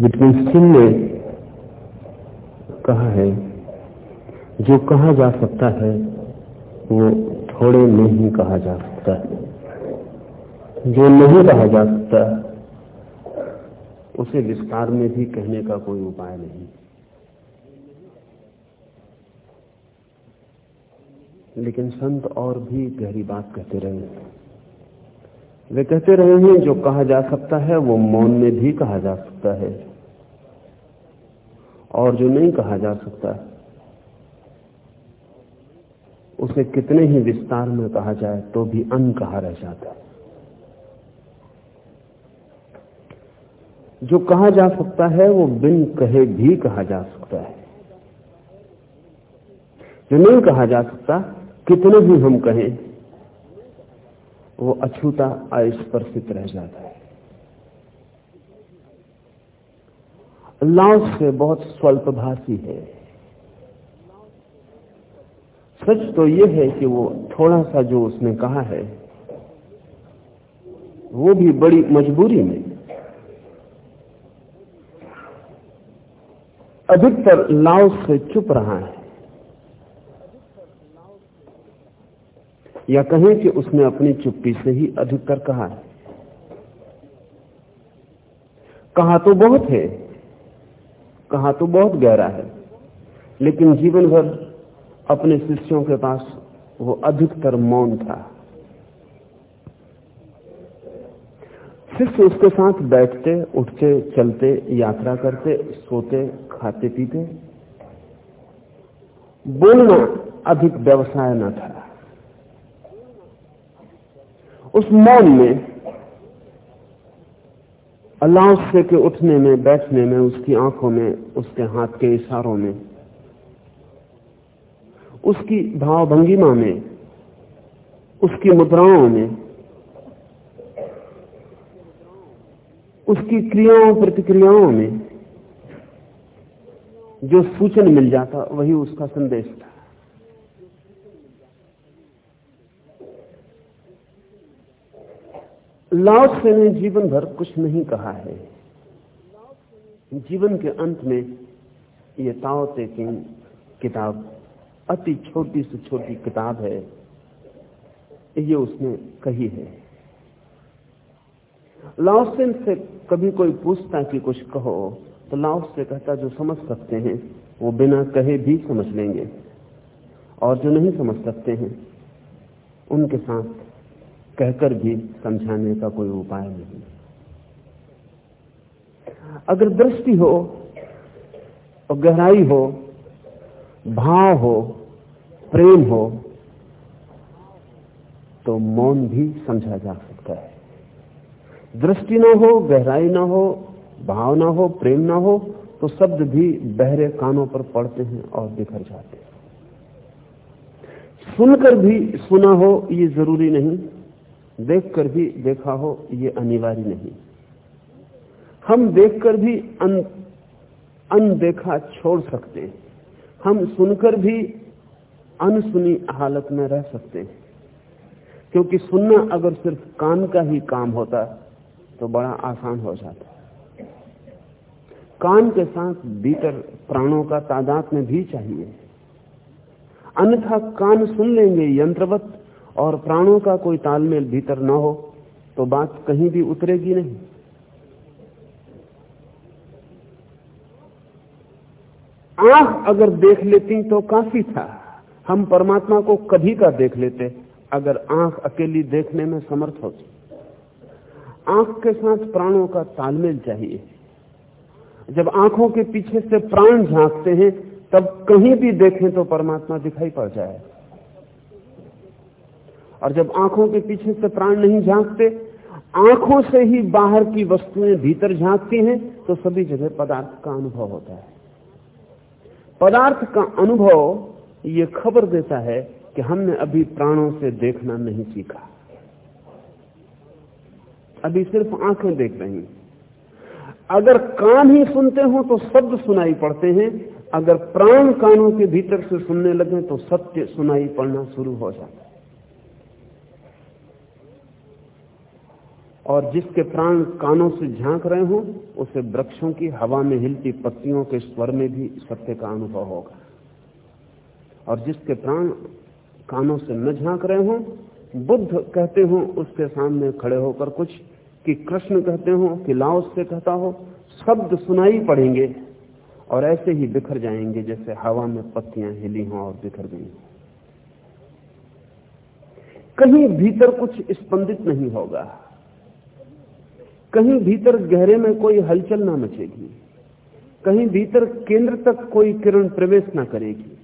Vitamin ने कहा है, जो कहा जा सकता है, वो थोड़े में ही कहा जा सकता है। जो नहीं कहा जा सकता, उसे विस्तार में भी कहने का कोई उपाय नहीं। लेकिन संत और भी गहरी बात कहते रहे वे कहते रहे हैं, जो कहा जा सकता है, वो मौन में भी कहा जा सकता है। और जो नहीं कहा जा सकता, उसे कितने ही विस्तार में कहा जाए तो भी अन कहा रह जाता है। जो कहा जा सकता है, वो बिन कहे भी कहा जा सकता है। जो नहीं कहा जा सकता, कितने भी हम कहें, वो अछूता अस्पर्शित रह जाता है। अल्लाह से बहुत स्वल्पभाषी है। सच तो यह है कि वो थोड़ा सा जो उसने कहा है, वो भी बड़ी मजबूरी में। अधिकतर लाओस से चुप रहा है। या कहें कि उसने अपनी चुप्पी से ही अधिकतर कहा है। कहा तो बहुत है कहा तो बहुत गहरा है, लेकिन जीवन भर अपने शिष्यों के पास वो अधिकतर मौन था। शिष्य उसके साथ बैठते, उठते, चलते, यात्रा करते, सोते, खाते, पीते। बोलना अधिक व्यवसाय न था। उस मौन में अल्लाह के उठने में, बैठने में, उसकी आँखों में, उसके हाथ के इशारों में, उसकी भाव भंगिमा में, उसकी मुद्राओं में, उसकी क्रियाओं, प्रतिक्रियाओं में जो सूचन मिल जाता, वही उसका संदेश था। लाओसे ने जीवन भर कुछ नहीं कहा है। जीवन के अंत में ये ताओ ते किताब अति छोटी से छोटी किताब है। ये उसने कही है। लाओसेन से कभी कोई पूछता कि कुछ कहो तो लाओस से कहता जो समझ सकते हैं, वो बिना कहे भी समझ लेंगे। और जो नहीं समझ सकते हैं, उनके साथ कहकर भी समझाने का कोई उपाय नहीं। अगर दृष्टि हो, और गहराई हो, भाव हो, प्रेम हो तो मौन भी समझा जा सकता है। दृष्टि ना हो, गहराई ना हो, भाव ना हो, प्रेम ना हो तो शब्द भी बहरे कानों पर पड़ते हैं और बिखर जाते हैं। सुनकर भी सुना हो, ये ज़रूरी नहीं देखकर भी देखा हो, ये अनिवार्य नहीं। हम देखकर भी अन, अनदेखा छोड़ सकते हैं। हम सुनकर भी अनसुनी हालत में रह सकते हैं। क्योंकि सुनना अगर सिर्फ़ कान का ही काम होता तो बड़ा आसान हो जाता। कान के साथ भीतर प्राणों का तादाद में भी चाहिए। अन्यथा कान सुन लेंगे यंत्रवत और प्राणों का कोई तालमेल भीतर न हो तो बात कहीं भी उतरेगी नहीं। आँख अगर देख लेती तो काफ़ी था। हम परमात्मा को कभी का देख लेते, अगर आँख अकेली देखने में समर्थ होती आँख के साथ प्राणों का तालमेल चाहिए। जब आँखों के पीछे से प्राण झांकते हैं, तब कहीं भी देखें तो परमात्मा दिखाई पड़ जाए। और जब आँखों के पीछे से प्राण नहीं झांकते, आँखों से ही बाहर की वस्तुएँ भीतर झांकती हैं तो सभी जगह पदार्थ का अनुभव होता है। पदार्थ का अनुभव ये खबर देता है कि हमने अभी प्राणों से देखना नहीं सीखा। अभी सिर्फ़ आँखें देख रही हैं। अगर कान ही सुनते हो तो शब्द सुनाई पड़ते हैं, अगर प्राण कानों के भीतर से सुनने लगे तो सत्य सुनाई पड़ना शुरू हो जाता है। और जिसके प्राण कानों से झाँक रहे हों, उसे वृक्षों की हवा में हिलती पत्तियों के स्वर में भी सत्य का अनुभव होगा। और जिसके प्राण कानों से न झाँक रहे हों, बुद्ध कहते हो, उसके सामने खड़े होकर कुछ, कि कृष्ण कहते हो, कि लाओ से कहता हो, शब्द सुनाई पड़ेंगे और ऐसे ही बिखर जाएँगे जैसे हवा में पत्तियाँ हिली हों और बिखर गई हों। कहीं भीतर कुछ स्पंदित नहीं होगा। कहीं भीतर गहरे में कोई हलचल ना मचेगी। कहीं भीतर केंद्र तक कोई किरण प्रवेश ना करेगी।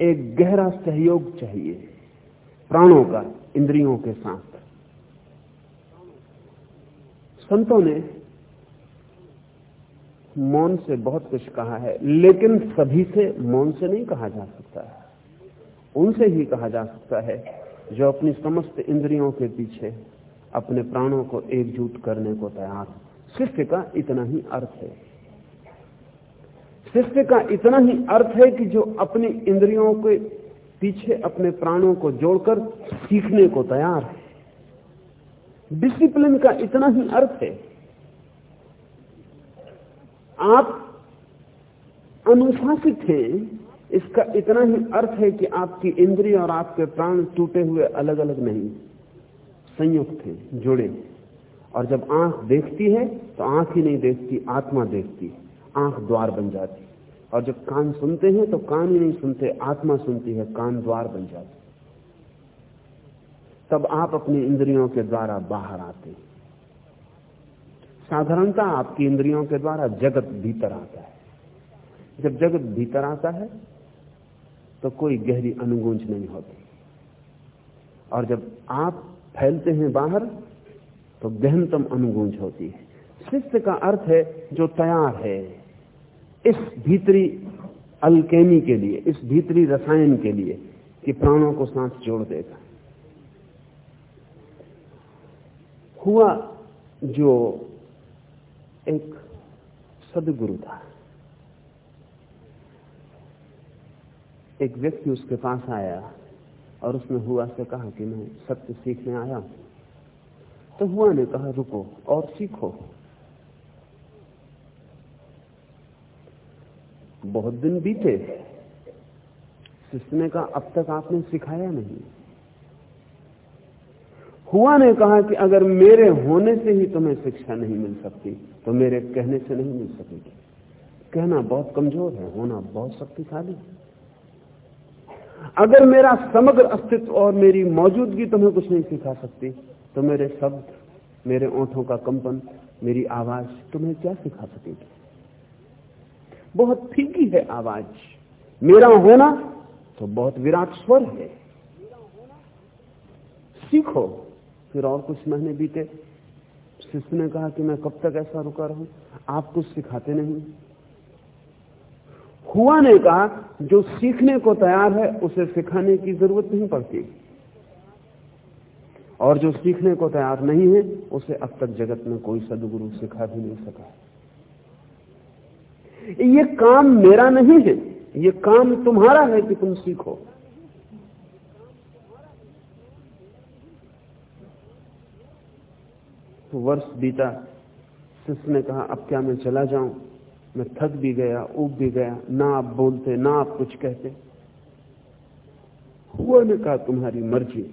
एक गहरा सहयोग चाहिए प्राणों का, इंद्रियों के साथ। संतों ने मौन से बहुत कुछ कहा है, लेकिन सभी से मौन से नहीं कहा जा सकता है। उनसे ही कहा जा सकता है जो अपनी समस्त इंद्रियों के पीछे अपने प्राणों को एकजुट करने को तैयार। शिष्य का इतना ही अर्थ है। शिष्य का इतना ही अर्थ है कि जो अपनी इंद्रियों के पीछे अपने प्राणों को जोड़कर सीखने को तैयार है। डिसिप्लिन का इतना ही अर्थ है। आप अनुशासित हैं, इसका इतना ही अर्थ है कि आपकी इंद्रिय और आपके प्राण टूटे हुए अलग अलग नहीं। संयुक्त हैं जुड़े। और जब आँख देखती है तो आँख ही नहीं देखती, आत्मा देखती आँख द्वार बन जाती और जब कान सुनते हैं तो कान ही नहीं सुनते, आत्मा सुनती है, कान द्वार बन जाती तब आप अपनी इंद्रियों के द्वारा बाहर आते हैं। साधारणता आपकी इंद्रियों के द्वारा जगत भीतर आता है। जब जगत भीतर आता है तो कोई गहरी अनुगूंज नहीं होती। और जब आप फैलते हैं बाहर तो गहनतम अनुगूंज होती है। शिष्य का अर्थ है जो तैयार है, इस भीतरी अल्केमी के लिए, इस भीतरी रसायन के लिए कि प्राणों को सांस जोड़ देगा। हुआ जो एक सदगुरु था, एक व्यक्ति उसके पास आया और उसने हुआ से कहा कि मैं सत्य सीखने आया हूँ। तो हुआ ने कहा, रुको और सीखो। बहुत दिन बीते। शिष्य ने कहा, अब तक आपने सिखाया नहीं। हुआ ने कहा कि अगर मेरे होने से ही तुम्हें शिक्षा नहीं मिल सकती तो मेरे कहने से नहीं मिल सकेगी। कहना बहुत कमज़ोर है, होना बहुत शक्तिशाली अगर मेरा समग्र अस्तित्व और मेरी मौजूदगी तुम्हें कुछ नहीं सिखा सकती तो मेरे शब्द, मेरे ओंठों का कंपन, मेरी आवाज़ तुम्हें क्या सिखा सकेगी? बहुत फीकी है आवाज़। मेरा होना तो बहुत विराट स्वर है। सीखो, फिर और कुछ महीने बीते। शिष्य ने कहा कि मैं कब तक ऐसा रुका रहूँ? आप कुछ सिखाते नहीं। हुआ ने कहा, जो सीखने को तैयार है, उसे सिखाने की ज़रूरत नहीं पड़ती। और जो सीखने को तैयार नहीं है, उसे अब तक जगत में कोई सदगुरु सिखा भी नहीं सका। ये काम मेरा नहीं है, ये काम तुम्हारा है कि तुम सीखो। तो वर्ष बीता शिष्य ने कहा, अब क्या मैं चला जाऊँ? मैं थक भी गया उब भी गया, ना आप बोलते, ना आप कुछ कहते। हुआ ने कहा तुम्हारी मर्ज़ी।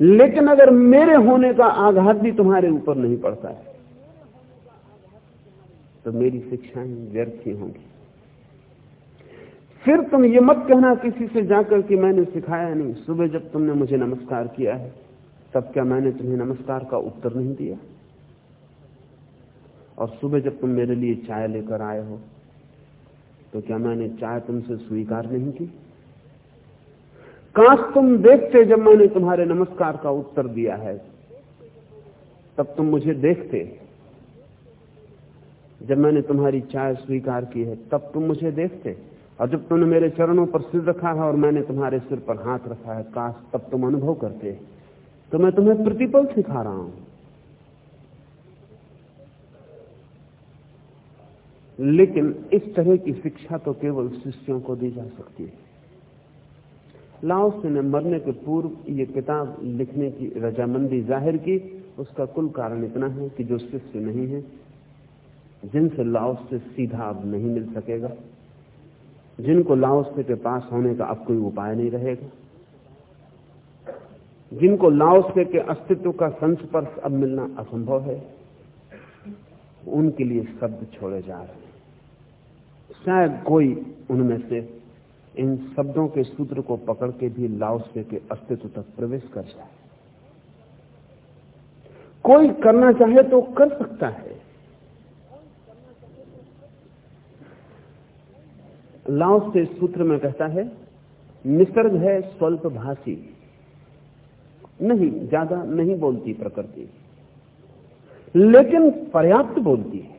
लेकिन अगर मेरे होने का आघात भी तुम्हारे ऊपर नहीं पड़ता है तो मेरी शिक्षाएँ व्यर्थ ही होंगी। फिर तुम ये मत कहना किसी से जाकर कि मैंने सिखाया नहीं। सुबह जब तुमने मुझे नमस्कार किया है, तब क्या मैंने तुम्हें नमस्कार का उत्तर नहीं दिया? और सुबह जब तुम मेरे लिए चाय लेकर आए हो तो क्या मैंने चाय तुमसे स्वीकार नहीं की? काश तुम देखते जब मैंने तुम्हारे नमस्कार का उत्तर दिया है, तब तुम मुझे देखते। जब मैंने तुम्हारी चाय स्वीकार की है, तब तुम मुझे देखते। और जब तुमने मेरे चरणों पर सिर रखा है और मैंने तुम्हारे सिर पर हाथ रखा है, काश तब तुम अनुभव करते। तो मैं तुम्हें प्रतिपल सिखा रहा हूँ। लेकिन इस तरह की शिक्षा तो केवल शिष्यों को दी जा सकती है। लाओस ने मरने के पूर्व ये किताब लिखने की रजामंदी ज़ाहिर की। उसका कुल कारण इतना है कि जो शिष्य नहीं है, जिनसे लाओस से सीधा अब नहीं मिल सकेगा, जिनको लाओस के पास होने का अब कोई उपाय नहीं रहेगा, जिनको लाओसे के अस्तित्व का संस्पर्श अब मिलना असंभव है, उनके लिए शब्द छोड़े जा रहे हैं। शायद कोई उनमें से इन शब्दों के सूत्र को पकड़ के भी लाओसे के अस्तित्व तक प्रवेश कर जाए। कोई करना चाहे तो कर सकता है। लाओस से सूत्र में कहता है, निसर्ग है स्वल्प भाषी नहीं, ज़्यादा नहीं बोलती प्रकृति। लेकिन पर्याप्त बोलती है।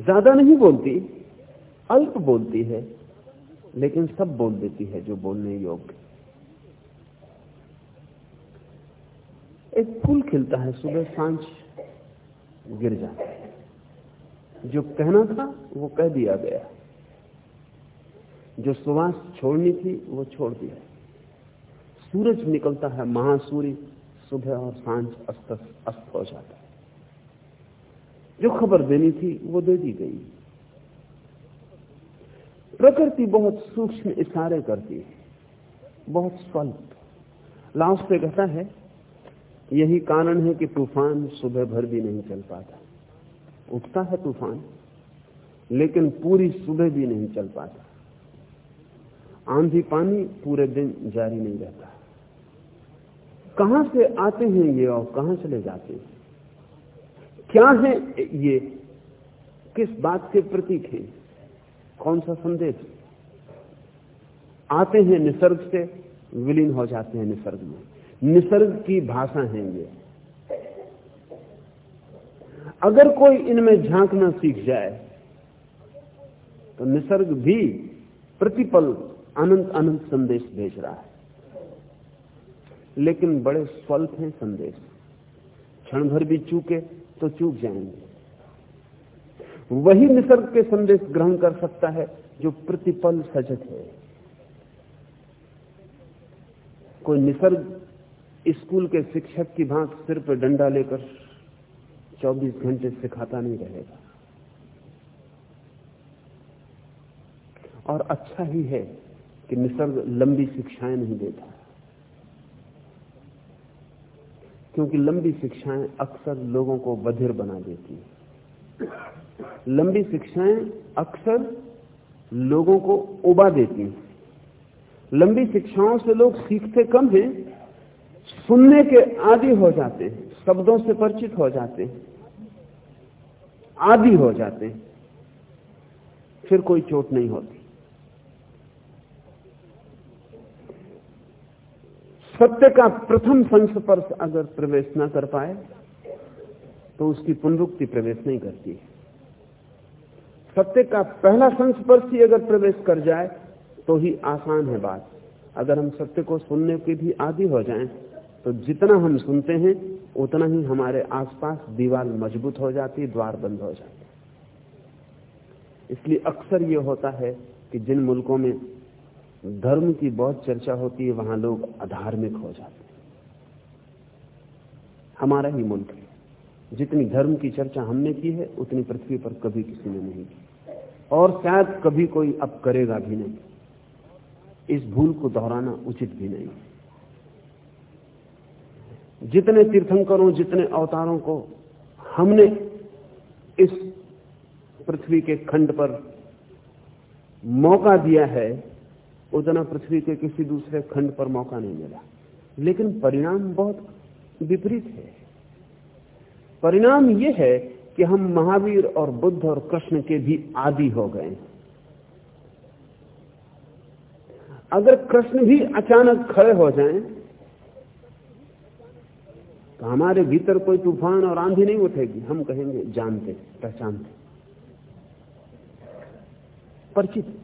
ज़्यादा नहीं बोलती, अल्प बोलती है, लेकिन सब बोल देती है जो बोलने योग्य। एक फूल खिलता है, सुबह साँझ गिर जाता है। जो कहना था, वो कह दिया गया। जो सुवास छोड़नी थी, वो छोड़ दिया। सूरज निकलता है महासूर्य सुबह और साँझ अस्त अस्त हो जाता है। जो खबर देनी थी, वो दे दी गई। प्रकृति बहुत सूक्ष्म इशारे करती है, बहुत स्वल्प। लाउस पे कहता है, यही कारण है कि तूफ़ान सुबह भर भी नहीं चल पाता। उठता है तूफ़ान, लेकिन पूरी सुबह भी नहीं चल पाता। आंधी पानी पूरे दिन जारी नहीं रहता। कहाँ से आते हैं ये और कहाँ चले जाते हैं? क्या है ये? किस बात के प्रतीक है? कौन सा संदेश? आते हैं निसर्ग से, विलीन हो जाते हैं निसर्ग में। निसर्ग की भाषा है ये। अगर कोई इनमें झांकना सीख जाए तो निसर्ग भी प्रतिपल, अनंत अनंत संदेश भेज रहा है। लेकिन बड़े स्वल्प हैं संदेश। क्षण भर भी चूके तो चूक जाएँगे। वही निसर्ग के संदेश ग्रहण कर सकता है जो प्रतिपल सजग है। कोई निसर्ग स्कूल के शिक्षक की भांत सिर पर डंडा लेकर 24 घंटे सिखाता नहीं रहेगा। और अच्छा ही है कि निसर्ग लंबी शिक्षाएँ नहीं देता। क्योंकि लंबी शिक्षाएँ अक्सर लोगों को बधिर बना देती हैं। लंबी शिक्षाएँ अक्सर लोगों को उबा देती हैं। लंबी शिक्षाओं से लोग सीखते कम हैं, सुनने के आदि हो जाते हैं, शब्दों से परिचित हो जाते हैं, आदि हो जाते हैं। फिर कोई चोट नहीं होती। सत्य का प्रथम संस्पर्श अगर प्रवेश ना कर पाए तो उसकी पुनरुक्ति प्रवेश नहीं करती सत्य का पहला संस्पर्श ही अगर प्रवेश कर जाए तो ही आसान है बात। अगर हम सत्य को सुनने के भी आदि हो जाएँ तो जितना हम सुनते हैं, उतना ही हमारे आसपास दीवार मज़बूत हो जाती, द्वार बंद हो जाते। इसलिए अक्सर यह होता है कि जिन मुल्कों में धर्म की बहुत चर्चा होती है, वहाँ लोग अधार्मिक हो जाते हैं। हमारा ही मुल्क है। जितनी धर्म की चर्चा हमने की है, उतनी पृथ्वी पर कभी किसी ने नहीं की। और शायद कभी कोई अब करेगा भी नहीं। इस भूल को दोहराना उचित भी नहीं। जितने तीर्थंकरों, जितने अवतारों को हमने इस पृथ्वी के खंड पर मौका दिया है उतना पृथ्वी के किसी दूसरे खंड पर मौका नहीं मिला। लेकिन परिणाम बहुत विपरीत है। परिणाम यह है कि हम महावीर और बुद्ध और कृष्ण के भी आदि हो गए अगर कृष्ण भी अचानक खड़े हो जाएँ तो हमारे भीतर कोई तूफ़ान और आंधी नहीं उठेगी। हम कहेंगे, जानते, पहचानते। परिचित।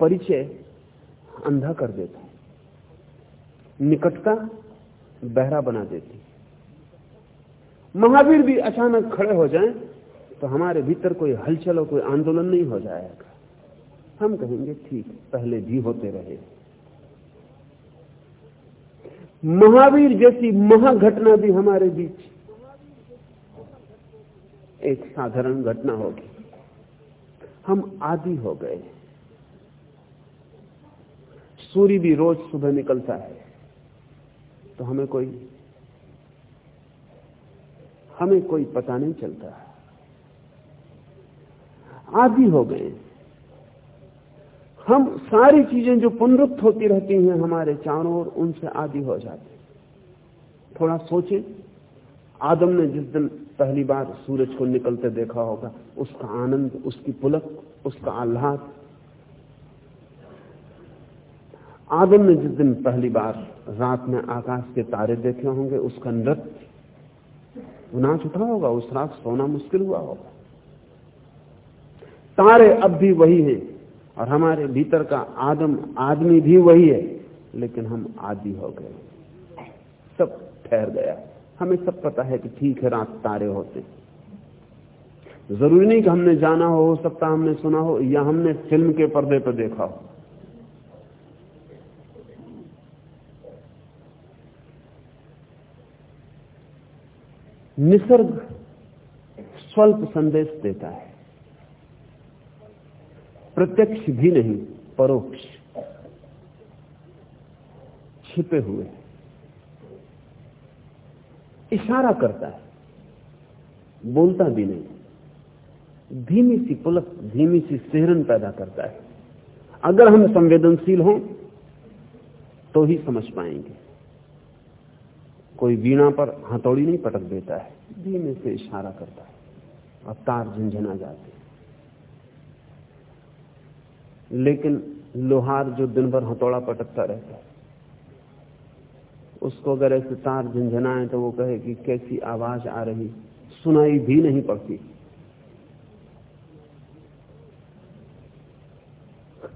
परिचय अंधा कर देता है। निकटता बहरा बना देती महावीर भी अचानक खड़े हो जाएँ तो हमारे भीतर कोई हलचल और कोई आंदोलन नहीं हो जाएगा। हम कहेंगे, ठीक, पहले भी होते रहे। महावीर जैसी महाघटना भी हमारे बीच एक साधारण घटना होगी। हम आदि हो गए। सूर्य भी रोज सुबह निकलता है। तो हमें कोई हमें कोई पता नहीं चलता। आदि हो गए। हम सारी चीज़ें जो पुनरुक्त होती रहती हैं हमारे चारों ओर, उनसे आदि हो जाते थोड़ा सोचें आदम ने जिस दिन पहली बार सूरज को निकलते देखा होगा, उसका आनंद, उसकी पुलक, उसका आह्लाद आदम ने जिस दिन पहली बार रात में आकाश के तारे देखे होंगे, उसका नृत्य नाच उठा होगा, उस रात सोना मुश्किल हुआ होगा। तारे अब भी वही हैं और हमारे भीतर का आदम, आदमी भी वही है, लेकिन हम आदि हो गए। सब ठहर गया। हमें सब पता है कि ठीक है, रात तारे होते। ज़रूरी नहीं कि हमने जाना हो हो सकता हमने सुना हो, या हमने फ़िल्म के पर्दे पर देखा हो। निसर्ग स्वल्प संदेश देता है। प्रत्यक्ष भी नहीं, परोक्ष। छिपे हुए। इशारा करता है। बोलता भी नहीं। धीमी सी पुलक, धीमी सी सेहरन पैदा करता है। अगर हम संवेदनशील हों तो ही समझ पाएँगे। कोई वीणा पर हथौड़ी नहीं पटक देता है। धीमे से इशारा करता है। और तार झंझना जाते हैं। लेकिन लोहार जो दिन भर हथौड़ा पटकता रहता है, उसको अगर ऐसे तार झंझनाए तो वो कहे कि कैसी आवाज़ आ रही, सुनाई भी नहीं पड़ती।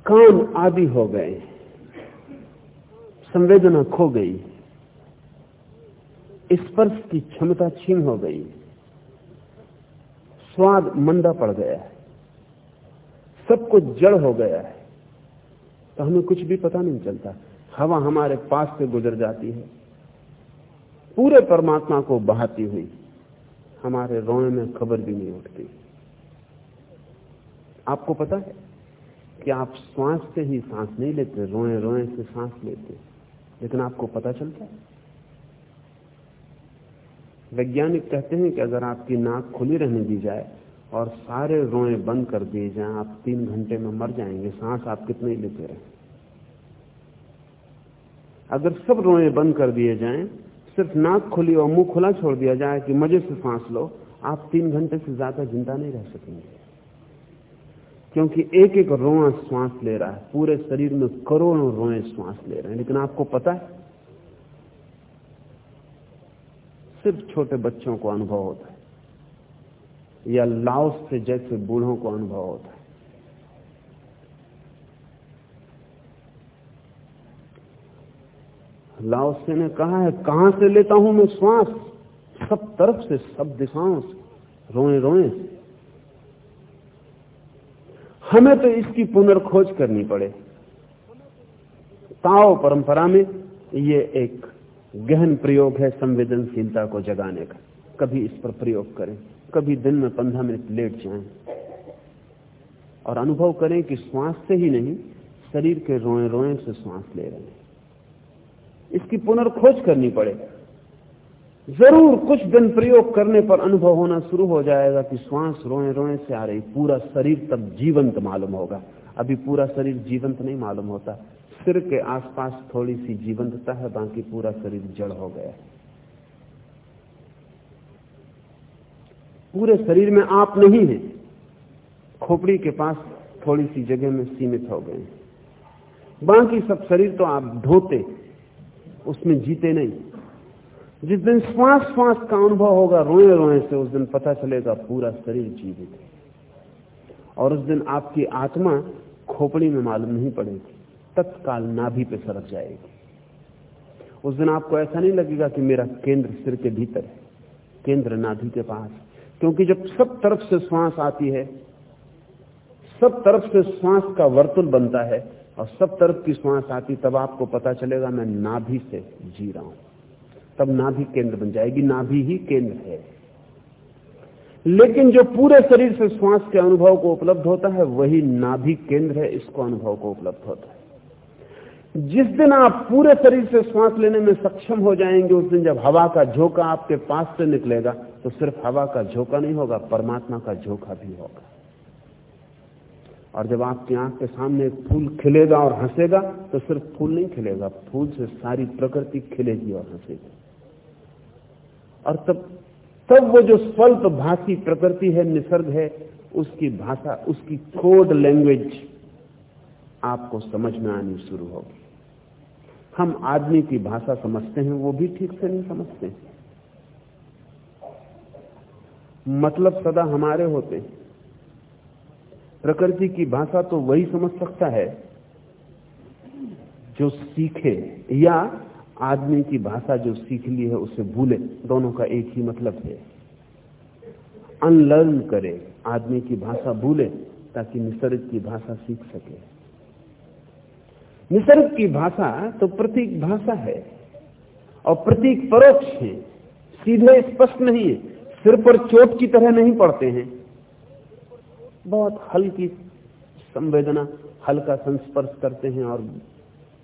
कान आदि हो गए, संवेदना खो गई। स्पर्श की क्षमता छीन हो गई। स्वाद मंदा पड़ गया है। सब कुछ जड़ हो गया है। तो हमें कुछ भी पता नहीं चलता। हवा हमारे पास से गुजर जाती है। पूरे परमात्मा को बहाती हुई हमारे रोए में खबर भी नहीं उठती। आपको पता है कि आप श्वास से ही सांस नहीं लेते रोए रोए से सांस लेते, लेकिन आपको पता चलता है वैज्ञानिक कहते हैं कि अगर आपकी नाक खुली रहने दी जाए और सारे रोए बंद कर दिए जाएँ, आप तीन घंटे में मर जाएँगे। सांस आप कितने लेते रहे। अगर सब रोए बंद कर दिए जाएँ, सिर्फ़ नाक खुली और मुँह खुला छोड़ दिया जाए कि मज़े से सांस लो, आप तीन घंटे से ज़्यादा ज़िंदा नहीं रह सकेंगे। क्योंकि एक एक रोआ श्वास ले रहा है। पूरे शरीर में करोड़ों रोए श्वास ले रहे हैं। लेकिन आपको पता है सिर्फ़ छोटे बच्चों को अनुभव होता है, या लाओस से जैसे बूढ़ों को अनुभव होता है। लाओसे ने कहा है, कहाँ से लेता हूँ मैं श्वास? सब तरफ़ से, सब दिशाओं से, रोए रोए हमें तो इसकी पुनर्खोज करनी पड़े। ताओ परंपरा में ये एक गहन प्रयोग है संवेदनशीलता को जगाने का। कभी इस पर प्रयोग करें, कभी दिन में पंद्रह मिनट लेट जाएँ और अनुभव करें कि श्वास से ही नहीं, शरीर के रोए रोए से श्वास ले रहे हैं। इसकी पुनर्खोज करनी पड़े ज़रूर कुछ दिन प्रयोग करने पर अनुभव होना शुरू हो जाएगा कि श्वास रोए रोए से आ रही, पूरा शरीर तब जीवंत मालूम होगा। अभी पूरा शरीर जीवंत नहीं मालूम होता। सिर के आसपास थोड़ी सी जीवंतता है, बाकी पूरा शरीर जड़ हो गया है। पूरे शरीर में आप नहीं है, खोपड़ी के पास थोड़ी सी जगह में सीमित हो गए बाकी सब शरीर तो आप ढोते उसमें जीते नहीं। जिस दिन श्वास श्वास का अनुभव होगा रोए रोए से उस दिन पता चलेगा पूरा शरीर जीवित है। और उस दिन आपकी आत्मा खोपड़ी में मालूम नहीं पड़ेगी। तत्काल नाभि पे सरक जाएगी। उस दिन आपको ऐसा नहीं लगेगा कि मेरा केंद्र सिर के भीतर है, केंद्र नाभि के पास क्योंकि जब सब तरफ़ से श्वास आती है, सब तरफ़ से श्वास का वर्तुल बनता है और सब तरफ़ की श्वास आती, तब आपको पता चलेगा मैं नाभि से जी रहा हूँ। तब नाभि केंद्र बन जाएगी, नाभि ही केंद्र है। लेकिन जो पूरे शरीर से श्वास के अनुभव को उपलब्ध होता है, वही नाभि केंद्र है, इसको अनुभव को उपलब्ध होता है। जिस दिन आप पूरे शरीर से श्वास लेने में सक्षम हो जाएँगे, उस दिन जब हवा का झोंका आपके पास से निकलेगा तो सिर्फ़ हवा का झोंका नहीं होगा, परमात्मा का झोंका भी होगा। और जब आपकी आँख के सामने फूल खिलेगा और हंसेगा तो सिर्फ़ फूल नहीं खिलेगा, फूल से सारी प्रकृति खिलेगी और हंसेगी। और तब तब वो जो स्वल्प भाषी प्रकृति है, निसर्ग है, उसकी भाषा, उसकी कोड लैंग्वेज आपको समझ में आनी शुरू होगी। हम आदमी की भाषा समझते हैं, वो भी ठीक से नहीं समझते मतलब सदा हमारे होते हैं। प्रकृति की भाषा तो वही समझ सकता है जो सीखे, या आदमी की भाषा जो सीख ली है उसे भूले। दोनों का एक ही मतलब है। अनलर्न करे, आदमी की भाषा भूले, ताकि निसर्ग की भाषा सीख सके। निसर्ग की भाषा तो प्रतीक भाषा है और प्रतीक परोक्ष है। सीधे स्पष्ट नहीं है। सिर पर चोट की तरह नहीं पड़ते हैं। बहुत हल्की संवेदना, हल्का संस्पर्श करते हैं और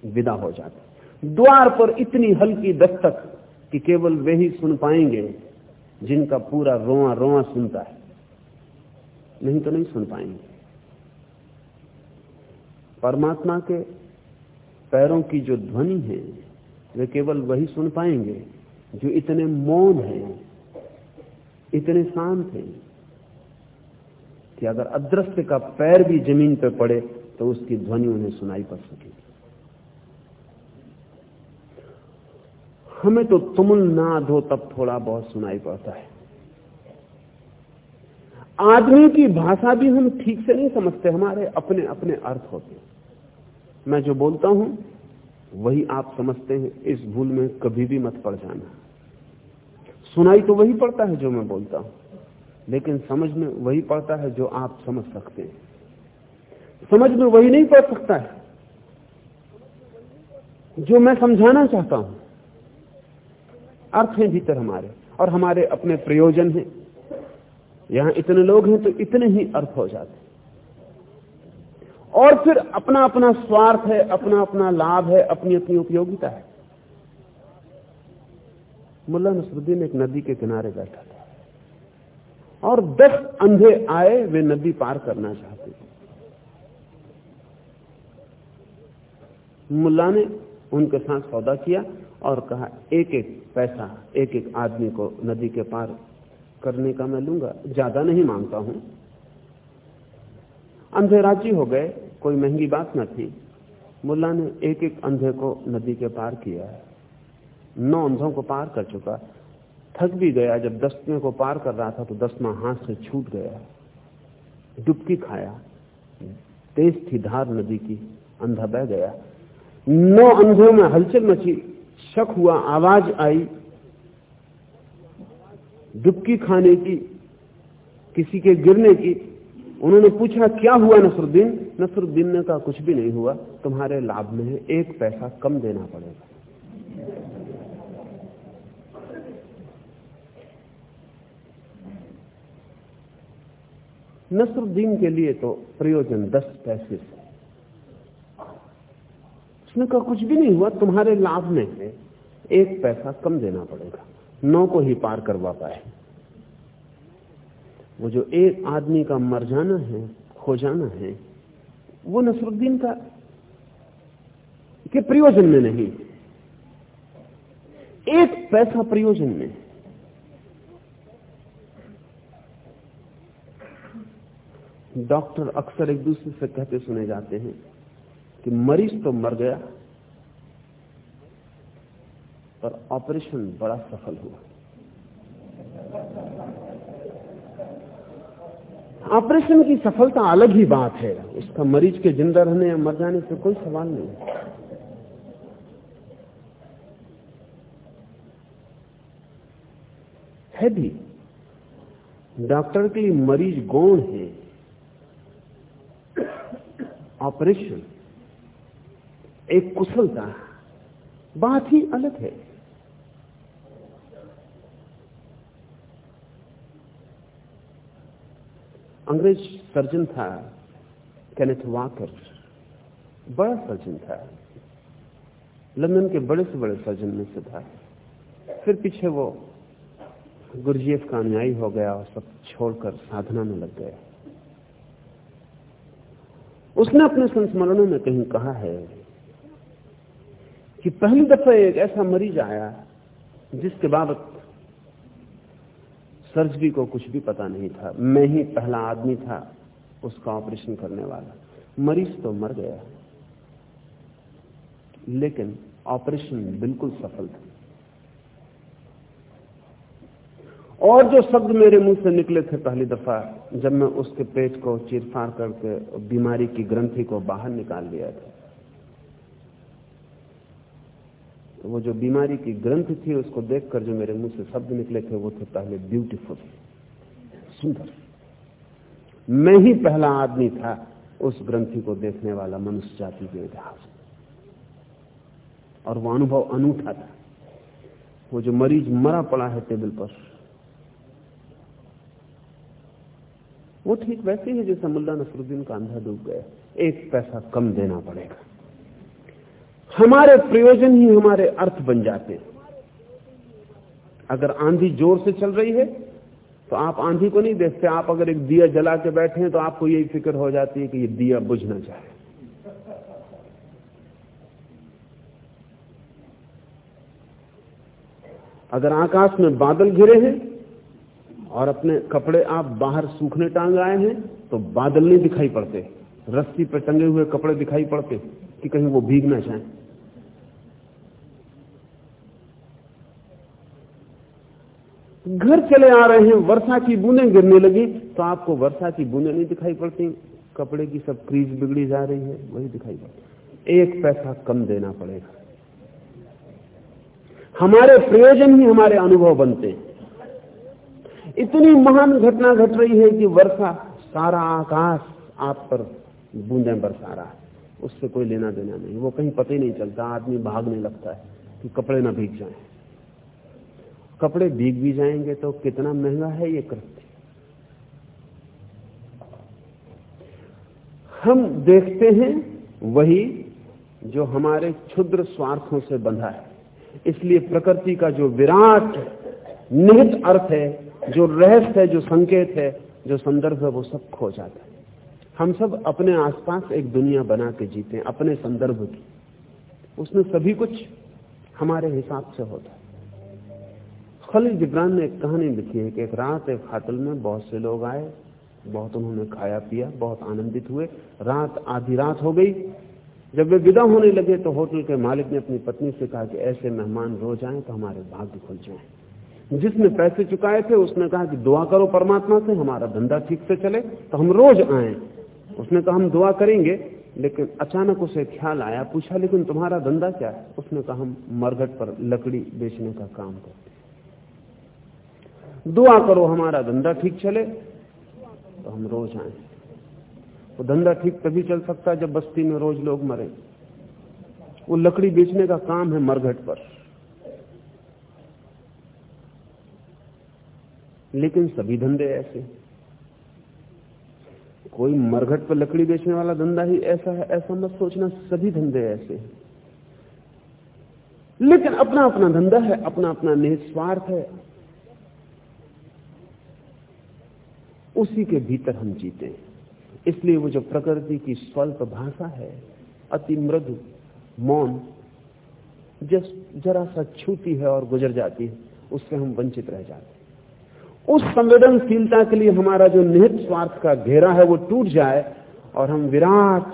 विदा हो जाते हैं। द्वार पर इतनी हल्की दस्तक कि केवल वे ही सुन पाएँगे जिनका पूरा रोआ रोआ सुनता है। नहीं तो नहीं सुन पाएँगे। परमात्मा के पैरों की जो ध्वनि है, वे केवल वही सुन पाएँगे जो इतने मौन हैं, इतने शांत हैं कि अगर अदृश्य का पैर भी ज़मीन पर पड़े तो उसकी ध्वनि उन्हें सुनाई पड़ सकेगी हमें तो तुमुल नाद हो तब थोड़ा बहुत सुनाई पड़ता है। आदमी की भाषा भी हम ठीक से नहीं समझते, हमारे अपने अपने अर्थ होते मैं जो बोलता हूँ, वही आप समझते हैं। इस भूल में कभी भी मत पड़ जाना। सुनाई तो वही पड़ता है जो मैं बोलता हूँ, लेकिन समझ में वही पड़ता है जो आप समझ सकते हैं। समझ में वही नहीं पड़ सकता है जो मैं समझाना चाहता हूँ। अर्थ हैं भीतर हमारे, और हमारे अपने प्रयोजन हैं। यहाँ इतने लोग हैं तो इतने ही अर्थ हो जाते और फिर अपना अपना स्वार्थ है, अपना अपना लाभ है, अपनी अपनी उपयोगिता है। मुल्ला नसरुद्दीन एक नदी के किनारे बैठा था। और दस अंधे आए, वे नदी पार करना चाहते थे। मुल्ला ने उनके साथ सौदा किया और कहा, एक एक पैसा, एक एक आदमी को नदी के पार करने का मैं लूँगा, ज़्यादा नहीं माँगता हूँ। अंधे राज़ी हो गए, कोई महँगी बात न थी। मुल्ला ने एक एक अंधे को नदी के पार किया। है नौ अंधों को पार कर चुका। थक भी गया। जब दसवें को पार कर रहा था तो दसवां हाथ से छूट गया। डुबकी खाया। तेज थी धार नदी की। अंधा बह गया। नौ अंधों में हलचल मची। शक हुआ। आवाज़ आई। डुबकी खाने की, किसी के गिरने की। उन्होंने पूछा, क्या हुआ नसरुद्दीन? नसरुद्दीन ने कहा कुछ भी नहीं हुआ। तुम्हारे लाभ में है। एक पैसा कम देना पड़ेगा। नसरुद्दीन के लिए तो प्रयोजन दस पैसे से उसने कहा, कुछ भी नहीं हुआ। तुम्हारे लाभ में है। एक पैसा कम देना पड़ेगा। नौ को ही पार करवा पाए। वो जो एक आदमी का मर जाना है, खो जाना है, वो नसरुद्दीन का के प्रयोजन में नहीं। एक पैसा प्रयोजन में। डॉक्टर अक्सर एक दूसरे से कहते सुने जाते हैं कि मरीज़ तो मर गया, पर ऑपरेशन बड़ा सफल हुआ। ऑपरेशन की सफलता अलग ही बात है। उसका मरीज़ के ज़िंदा रहने या मर जाने से कोई सवाल नहीं। है भी। डॉक्टर के लिए मरीज़ गौण है। ऑपरेशन एक कुशलता बात ही अलग है। अंग्रेज़ सर्जन था, कैनेथ वाकर, बड़ा सर्जन था। लंदन के बड़े से बड़े सर्जन में से था। फिर पीछे वो गुरजीएफ का अनुयायी हो गया और सब छोड़कर साधना में लग गया। उसने अपने संस्मरणों में कहीं कहा है कि पहली दफ़ा एक ऐसा मरीज़ आया, जिसके बाबत सर्जरी को कुछ भी पता नहीं था। मैं ही पहला आदमी था उसका ऑपरेशन करने वाला। मरीज़ तो मर गया। लेकिन ऑपरेशन बिल्कुल सफल था। और जो शब्द मेरे मुँह से निकले थे पहली दफ़ा, जब मैं उसके पेट को चीरफाड़ करके बीमारी की ग्रंथि को बाहर निकाल लिया था तो वो जो बीमारी की ग्रंथ थी, उसको देखकर जो मेरे मुँह से शब्द निकले थे, वो थे पहले ब्यूटीफुल सुंदर। मैं ही पहला आदमी था उस ग्रंथि को देखने वाला मनुष्य जाति के इतिहास और वो अनुभव अनूठा था। वो जो मरीज़ मरा पड़ा है टेबल पर, वो ठीक वैसे ही जैसे मुल्ला नसरुद्दीन का अंधा डूब गया। एक पैसा कम देना पड़ेगा। हमारे प्रयोजन ही हमारे अर्थ बन जाते हैं। अगर आंधी ज़ोर से चल रही है तो आप आंधी को नहीं देखते। आप अगर एक दिया जला के बैठे हैं तो आपको यही फ़िक्र हो जाती है कि ये दिया बुझना चाहे अगर आकाश में बादल घिरे हैं और अपने कपड़े आप बाहर सूखने टांग आए हैं तो बादल नहीं दिखाई पड़ते। रस्सी पर टंगे हुए कपड़े दिखाई पड़ते कि कहीं वो भीग ना जाए। घर चले आ रहे हैं, वर्षा की बूंदें गिरने लगी तो आपको वर्षा की बूंदें नहीं दिखाई पड़ती। कपड़े की सब क्रीज बिगड़ी जा रही है, वही दिखाई पड़ती। एक पैसा कम देना पड़ेगा। हमारे प्रयोजन ही हमारे अनुभव बनते हैं। इतनी महान घटना घट रही है कि वर्षा, सारा आकाश आप पर बूंदे बरसा रहा है। उससे कोई लेना देना नहीं। वो कहीं पता ही नहीं चलता, आदमी भागने लगता है कि कपड़े ना भीग जाएँ। कपड़े भीग भी जाएँगे तो कितना महँगा है ये कृत्य? हम देखते हैं वही जो हमारे क्षुद्र स्वार्थों से बंधा है। इसलिए प्रकृति का जो विराट, निहित अर्थ है, जो रहस्य है, जो संकेत है, जो संदर्भ है, वो सब खो जाता है। हम सब अपने आसपास एक दुनिया बना के जीते हैं, अपने संदर्भ की। उसमें सभी कुछ हमारे हिसाब से होता है। खलील जिब्रान ने एक कहानी लिखी है कि एक रात एक खातल में बहुत से लोग आए, बहुत उन्होंने खाया पिया, बहुत आनंदित हुए। रात आधी रात हो गई। जब वे विदा होने लगे तो होटल के मालिक ने अपनी पत्नी से कहा कि ऐसे मेहमान रोज आए तो हमारे भाग्य खुल जाए। जिसने पैसे चुकाए थे, उसने कहा कि दुआ करो परमात्मा से, हमारा धंधा ठीक से चले तो हम रोज आए। उसने कहा, हम दुआ करेंगे। लेकिन अचानक उसे ख्याल आया, पूछा, लेकिन तुम्हारा धंधा क्या है? उसने कहा, हम मरघट पर लकड़ी बेचने का काम करते दुआ करो, हमारा धंधा ठीक चले तो हम रोज आए। वो धंधा ठीक तभी चल सकता है जब बस्ती में रोज लोग मरे। वो लकड़ी बेचने का काम है मरघट पर। लेकिन सभी धंधे ऐसे। कोई मरघट पर लकड़ी बेचने वाला धंधा ही ऐसा है, ऐसा मत सोचना, सभी धंधे ऐसे लेकिन अपना अपना धंधा है अपना अपना निस्वार्थ है। उसी के भीतर हम जीते हैं। इसलिए वो जो प्रकृति की स्वल्प भाषा है, अति मृदु, मौन, जस, जरा सा छूती है और गुजर जाती है, उससे हम वंचित रह जाते हैं। उस संवेदनशीलता के लिए हमारा जो निहित स्वार्थ का घेरा है, वो टूट जाए और हम विराट,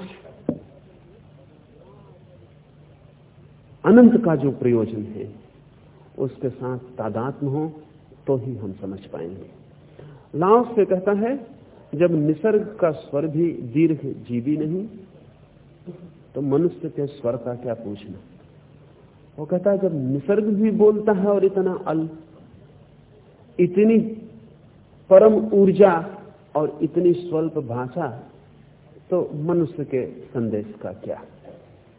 अनंत का जो प्रयोजन है, उसके साथ तादात्म हो तो ही हम समझ पाएँगे। लाओस से कहता है, जब निसर्ग का स्वर भी दीर्घ जीवी नहीं तो मनुष्य के स्वर का क्या पूछना? वो कहता है, जब निसर्ग भी बोलता है और इतना अल, इतनी परम ऊर्जा और इतनी स्वल्प भाषा तो मनुष्य के संदेश का क्या?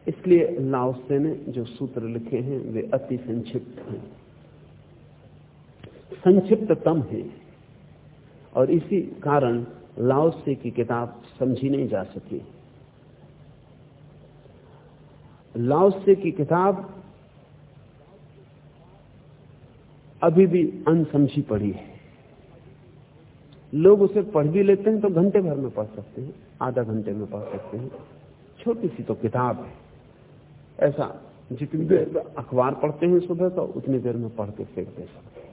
इसलिए लाओसे ने जो सूत्र लिखे हैं, वे अति संक्षिप्त हैं। संक्षिप्ततम है। और इसी कारण लाओसे की किताब समझी नहीं जा सकी। लाओसे की किताब अभी भी अनसमझी पड़ी है। लोग उसे पढ़ भी लेते हैं तो घंटे भर में पढ़ सकते हैं, आधा घंटे में पढ़ सकते हैं। छोटी सी तो किताब है। ऐसा जितनी देर अखबार पढ़ते हैं सुबह तो उतनी देर में पढ़ के फेंक दे सकते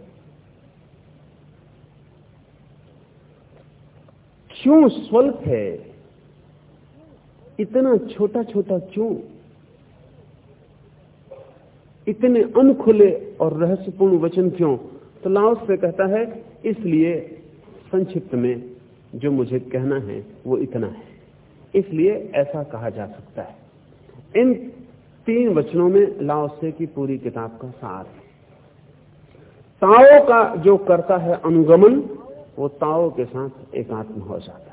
क्यों स्वल्प है? इतना छोटा छोटा क्यों? इतने अनखुले और रहस्यपूर्ण वचन क्यों? तो लाओस से कहता है, इसलिए संक्षिप्त में जो मुझे कहना है, वो इतना है। इसलिए ऐसा कहा जा सकता है। इन तीन वचनों में लाओसे की पूरी किताब का सार है। ताओ का जो करता है अनुगमन वो ताओ के साथ एकात्म हो जाता है।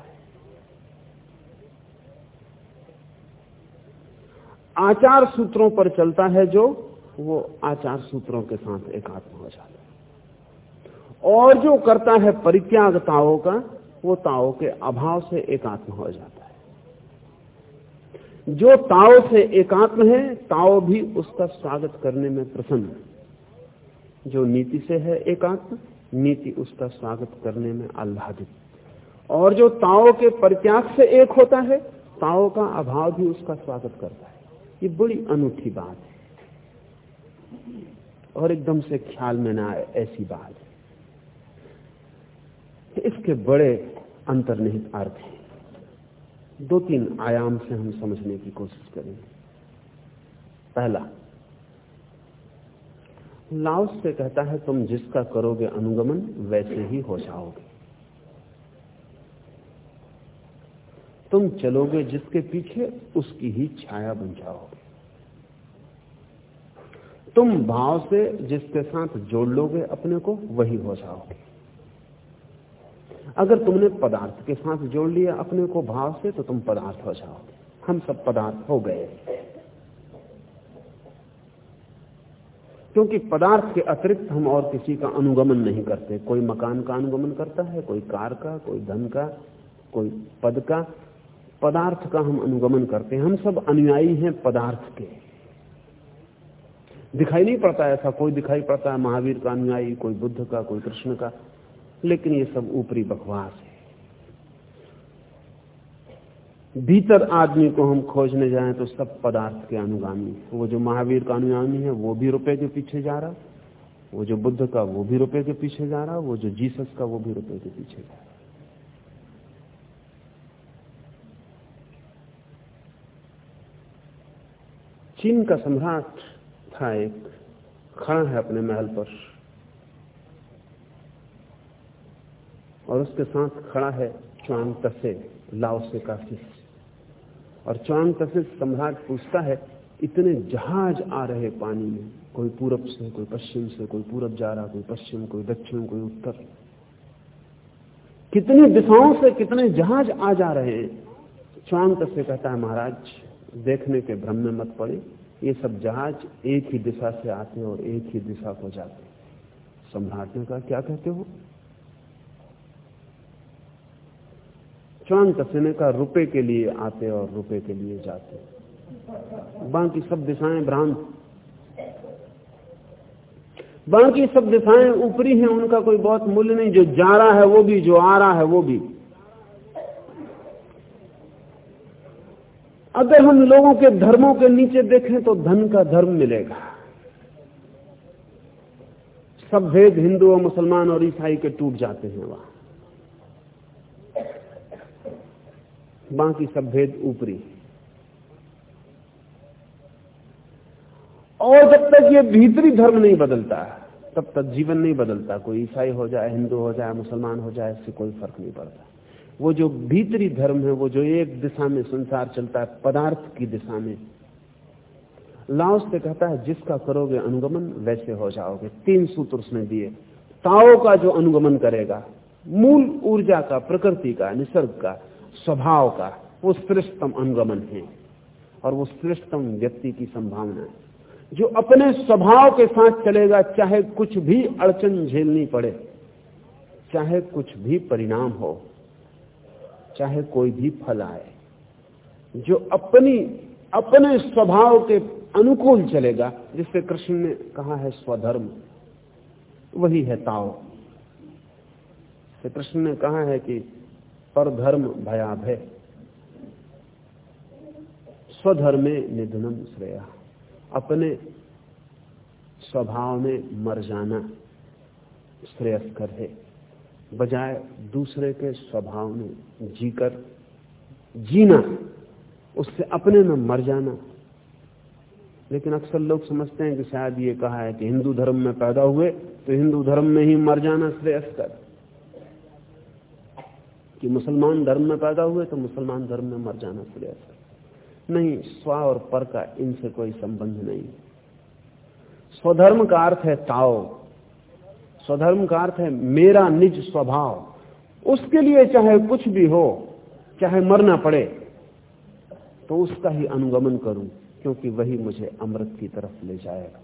आचार सूत्रों पर चलता है जो, वो आचार सूत्रों के साथ एकात्म हो जाता है। और जो करता है परित्याग ताओ का, वो ताओ के अभाव से एकात्म हो जाता है। जो ताओ से एकात्म है, ताओ भी उसका स्वागत करने में प्रसन्न है। जो नीति से है एकात्म नीति उसका स्वागत करने में आह्लादित। और जो ताओ के परित्याग से एक होता है, ताओ का अभाव भी उसका स्वागत करता है। ये बड़ी अनूठी बात है। और एकदम से ख्याल में ना आए ऐसी बात है। इसके बड़े अंतर्निहित अर्थ हैं। दो तीन आयाम से हम समझने की कोशिश करेंगे। पहला लाओस से कहता है, तुम जिसका करोगे अनुगमन, वैसे ही हो जाओगे। तुम चलोगे जिसके पीछे, उसकी ही छाया बन जाओगे। तुम भाव से जिसके साथ जोड़ लोगे, अपने को वही हो जाओगे। अगर तुमने पदार्थ के साथ जोड़ लिया, अपने को भाव से तो तुम पदार्थ हो जाओगे। हम सब पदार्थ हो गए। क्योंकि पदार्थ के अतिरिक्त हम और किसी का अनुगमन नहीं करते। कोई मकान का अनुगमन करता है, कोई कार का, कोई धन का, कोई पद का, पदार्थ का हम अनुगमन करते हैं। हम सब अनुयायी हैं पदार्थ के। दिखाई नहीं पड़ता ऐसा, कोई दिखाई पड़ता है महावीर का अनुयायी, कोई बुद्ध का, कोई कृष्ण का, लेकिन ये सब ऊपरी बकवास है। भीतर आदमी को हम खोजने जाएँ तो सब पदार्थ के अनुगामी वो जो महावीर का अनुगामी है, वो भी रुपए के पीछे जा रहा वो जो बुद्ध का, वो भी रुपए के पीछे जा रहा वो जो जीसस का, वो भी रुपए के पीछे जा रहा चीन का सम्राट था एक, खड़ा है अपने महल पर। और उसके साथ खड़ा है च्वांग तसे लाओ से का शिष्य और च्वांग तसे सम्राट पूछता है, इतने जहाज़ आ रहे पानी में, कोई पूरब से, कोई पश्चिम से, कोई पूरब जा रहा, कोई पश्चिम, कोई दक्षिण, कोई उत्तर। कितनी दिशाओं से कितने जहाज़ आ जा रहे हैं? च्वांग तसे कहता है, महाराज, देखने के भ्रम में मत पड़े। ये सब जहाज़ एक ही दिशा से आते हैं और एक ही दिशा को जाते सम्राट ने कहा, क्या कहते हो? चौंग कसेने का रुपए के लिए आते और रुपए के लिए जाते बाकी सब दिशाएँ भ्रांत। बाकी सब दिशाएँ ऊपरी हैं, उनका कोई बहुत मूल्य नहीं। जो जा रहा है वो भी, जो आ रहा है वो भी। अगर हम लोगों के धर्मों के नीचे देखें तो धन का धर्म मिलेगा। सब भेद हिंदू और मुसलमान और ईसाई के टूट जाते हैं वहाँ। बाकी सब भेद ऊपरी। और जब तक ये भीतरी धर्म नहीं बदलता, तब तक जीवन नहीं बदलता। कोई ईसाई हो जाए, हिंदू हो जाए, मुसलमान हो जाए, इससे कोई फ़र्क नहीं पड़ता। वो जो भीतरी धर्म है, वो जो एक दिशा में संसार चलता है, पदार्थ की दिशा में। लाओस से कहता है, जिसका करोगे अनुगमन, वैसे हो जाओगे। तीन सूत्र उसने दिए। ताओ का जो अनुगमन करेगा, मूल ऊर्जा का, प्रकृति का, निसर्ग का स्वभाव का, वो श्रेष्ठतम अनुगमन है और वो श्रेष्ठतम व्यक्ति की संभावना है। जो अपने स्वभाव के साथ चलेगा, चाहे कुछ भी अड़चन झेलनी पड़े, चाहे कुछ भी परिणाम हो, चाहे कोई भी फल आए, जो अपनी, अपने स्वभाव के अनुकूल चलेगा, जिससे कृष्ण ने कहा है स्वधर्म, वही है ताओ। कृष्ण ने कहा है कि परधर्म भयाभ है। स्वधर्मे निधनम श्रेया। अपने स्वभाव में मर जाना श्रेयस्कर है। बजाय दूसरे के स्वभाव में जीकर जीना, उससे अपने में मर जाना। लेकिन अक्सर लोग समझते हैं कि शायद ये कहा है कि हिंदू धर्म में पैदा हुए तो हिंदू धर्म में ही मर जाना श्रेयस्कर। कि मुसलमान धर्म में पैदा हुए तो मुसलमान धर्म में मर जाना श्रेयस्कर नहीं, स्व और पर का इनसे कोई संबंध नहीं। स्वधर्म का अर्थ है ताओ। स्वधर्म का अर्थ है मेरा निज स्वभाव। उसके लिए चाहे कुछ भी हो, चाहे मरना पड़े तो उसका ही अनुगमन करूँ, क्योंकि वही मुझे अमृत की तरफ़ ले जाएगा।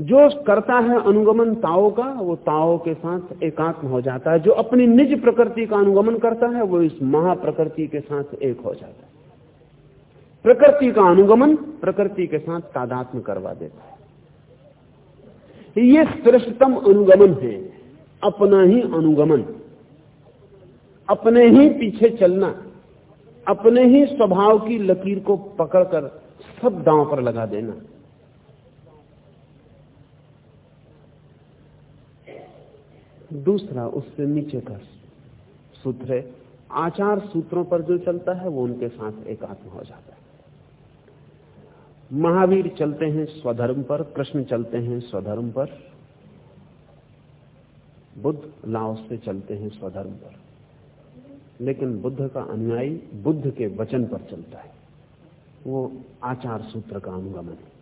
जो करता है अनुगमन ताओ का, वो ताओ के साथ एकात्म हो जाता है। जो अपनी निज प्रकृति का अनुगमन करता है, वो इस महाप्रकृति के साथ एक हो जाता है। प्रकृति का अनुगमन प्रकृति के साथ तादात्म करवा देता है। ये श्रेष्ठतम अनुगमन है, अपना ही अनुगमन। अपने ही पीछे चलना, अपने ही स्वभाव की लकीर को पकड़कर सब दांव पर लगा देना। दूसरा उससे नीचे का सूत्र है। आचार सूत्रों पर जो चलता है, वो उनके साथ एकात्म हो जाता है। महावीर चलते हैं स्वधर्म पर, कृष्ण चलते हैं स्वधर्म पर, बुद्ध लाओ से चलते हैं स्वधर्म पर। लेकिन बुद्ध का अनुयायी बुद्ध के वचन पर चलता है। वो आचार सूत्र का अनुगमन है।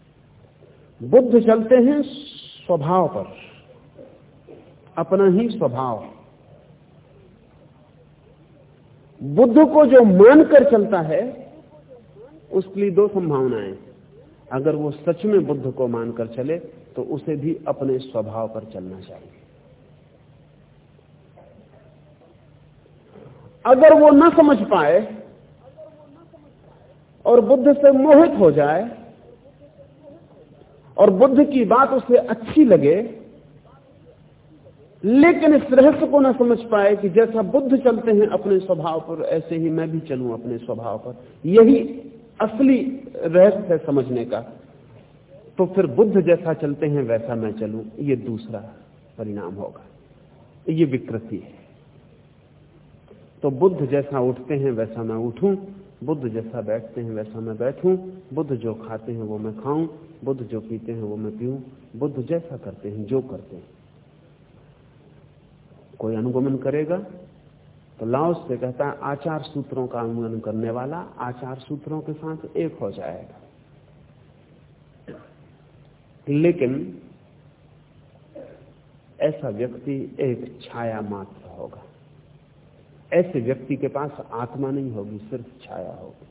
बुद्ध चलते हैं स्वभाव पर। अपना ही स्वभाव बुद्ध को जो मानकर चलता है, उसके लिए दो संभावनाएँ अगर वो सच में बुद्ध को मानकर चले तो उसे भी अपने स्वभाव पर चलना चाहिए। अगर वो न समझ पाए और बुद्ध से मोहित हो जाए, और बुद्ध की बात उसे अच्छी लगे लेकिन इस रहस्य को ना समझ पाए कि जैसा बुद्ध चलते हैं अपने स्वभाव पर, ऐसे ही मैं भी चलूँ अपने स्वभाव पर। यही असली रहस्य है समझने का। तो फिर बुद्ध जैसा चलते हैं, वैसा मैं चलूँ। ये दूसरा परिणाम होगा। ये विकृति है। तो बुद्ध जैसा उठते हैं, वैसा मैं उठूं। बुद्ध जैसा बैठते हैं, वैसा मैं बैठूं। बुद्ध जो खाते हैं, वो मैं खाऊं। बुद्ध जो पीते हैं, वो मैं पीऊं। बुद्ध जैसा करते हैं, जो करते हैं। कोई अनुगमन करेगा? तो लाओस से कहता है, आचार सूत्रों का अनुगमन करने वाला आचार सूत्रों के साथ एक हो जाएगा। लेकिन ऐसा व्यक्ति एक छाया मात्र होगा। ऐसे व्यक्ति के पास आत्मा नहीं होगी, सिर्फ़ छाया होगी।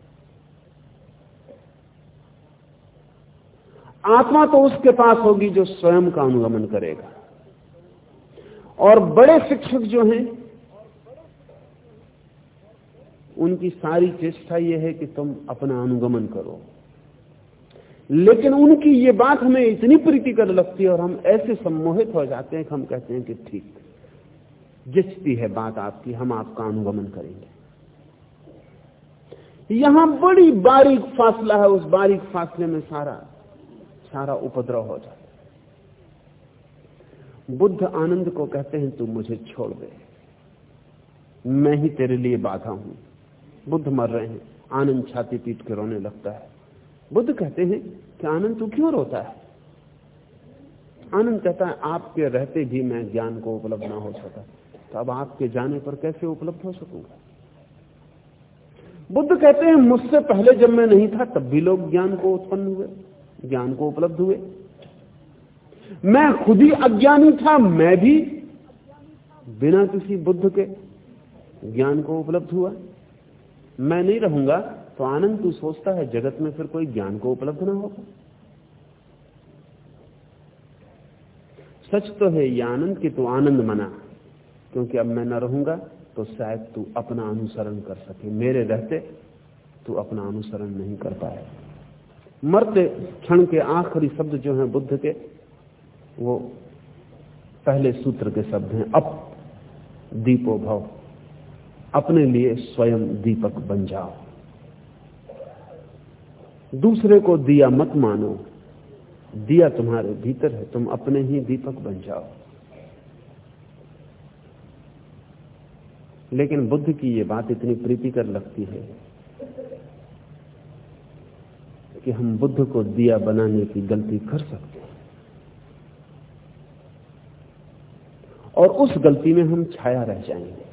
आत्मा तो उसके पास होगी जो स्वयं का अनुगमन करेगा। और बड़े शिक्षक जो हैं, उनकी सारी चेष्टा यह है कि तुम अपना अनुगमन करो। लेकिन उनकी ये बात हमें इतनी प्रीतिकर लगती है और हम ऐसे सम्मोहित हो जाते हैं कि हम कहते हैं कि ठीक जिसती है बात आपकी, हम आपका अनुगमन करेंगे। यहाँ बड़ी बारीक फासला है, उस बारीक फासले में सारा सारा उपद्रव हो जाता बुद्ध आनंद को कहते हैं, तू मुझे छोड़ दे। मैं ही तेरे लिए बाधा हूँ। बुद्ध मर रहे हैं। आनंद छाती पीट के रोने लगता है। बुद्ध कहते हैं कि आनंद, तू क्यों रोता है? आनंद कहता है, आपके रहते भी मैं ज्ञान को उपलब्ध ना हो सका। तो अब आपके जाने पर कैसे उपलब्ध हो सकूँगा? बुद्ध कहते हैं, मुझसे पहले जब मैं नहीं था, तब भी लोग ज्ञान को उत्पन्न हुए, ज्ञान को उपलब्ध हुए। मैं खुद ही अज्ञानी था, मैं भी। बिना किसी बुद्ध के ज्ञान को उपलब्ध हुआ। मैं नहीं रहूँगा तो आनंद तू सोचता है, जगत में फिर कोई ज्ञान को उपलब्ध ना होगा। सच तो है ये आनंद कि तू आनंद मना, क्योंकि अब मैं न रहूँगा तो शायद तू अपना अनुसरण कर सके। मेरे रहते तू अपना अनुसरण नहीं कर पाए मरते क्षण के आखिरी शब्द जो हैं बुद्ध के वो पहले सूत्र के शब्द हैं, अप दीपो भव, अपने लिए स्वयं दीपक बन जाओ। दूसरे को दिया मत मानो, दिया तुम्हारे भीतर है, तुम अपने ही दीपक बन जाओ। लेकिन बुद्ध की ये बात इतनी प्रीतिकर लगती है कि हम बुद्ध को दिया बनाने की गलती कर सकते और उस गलती में हम छाया रह जाएँगे।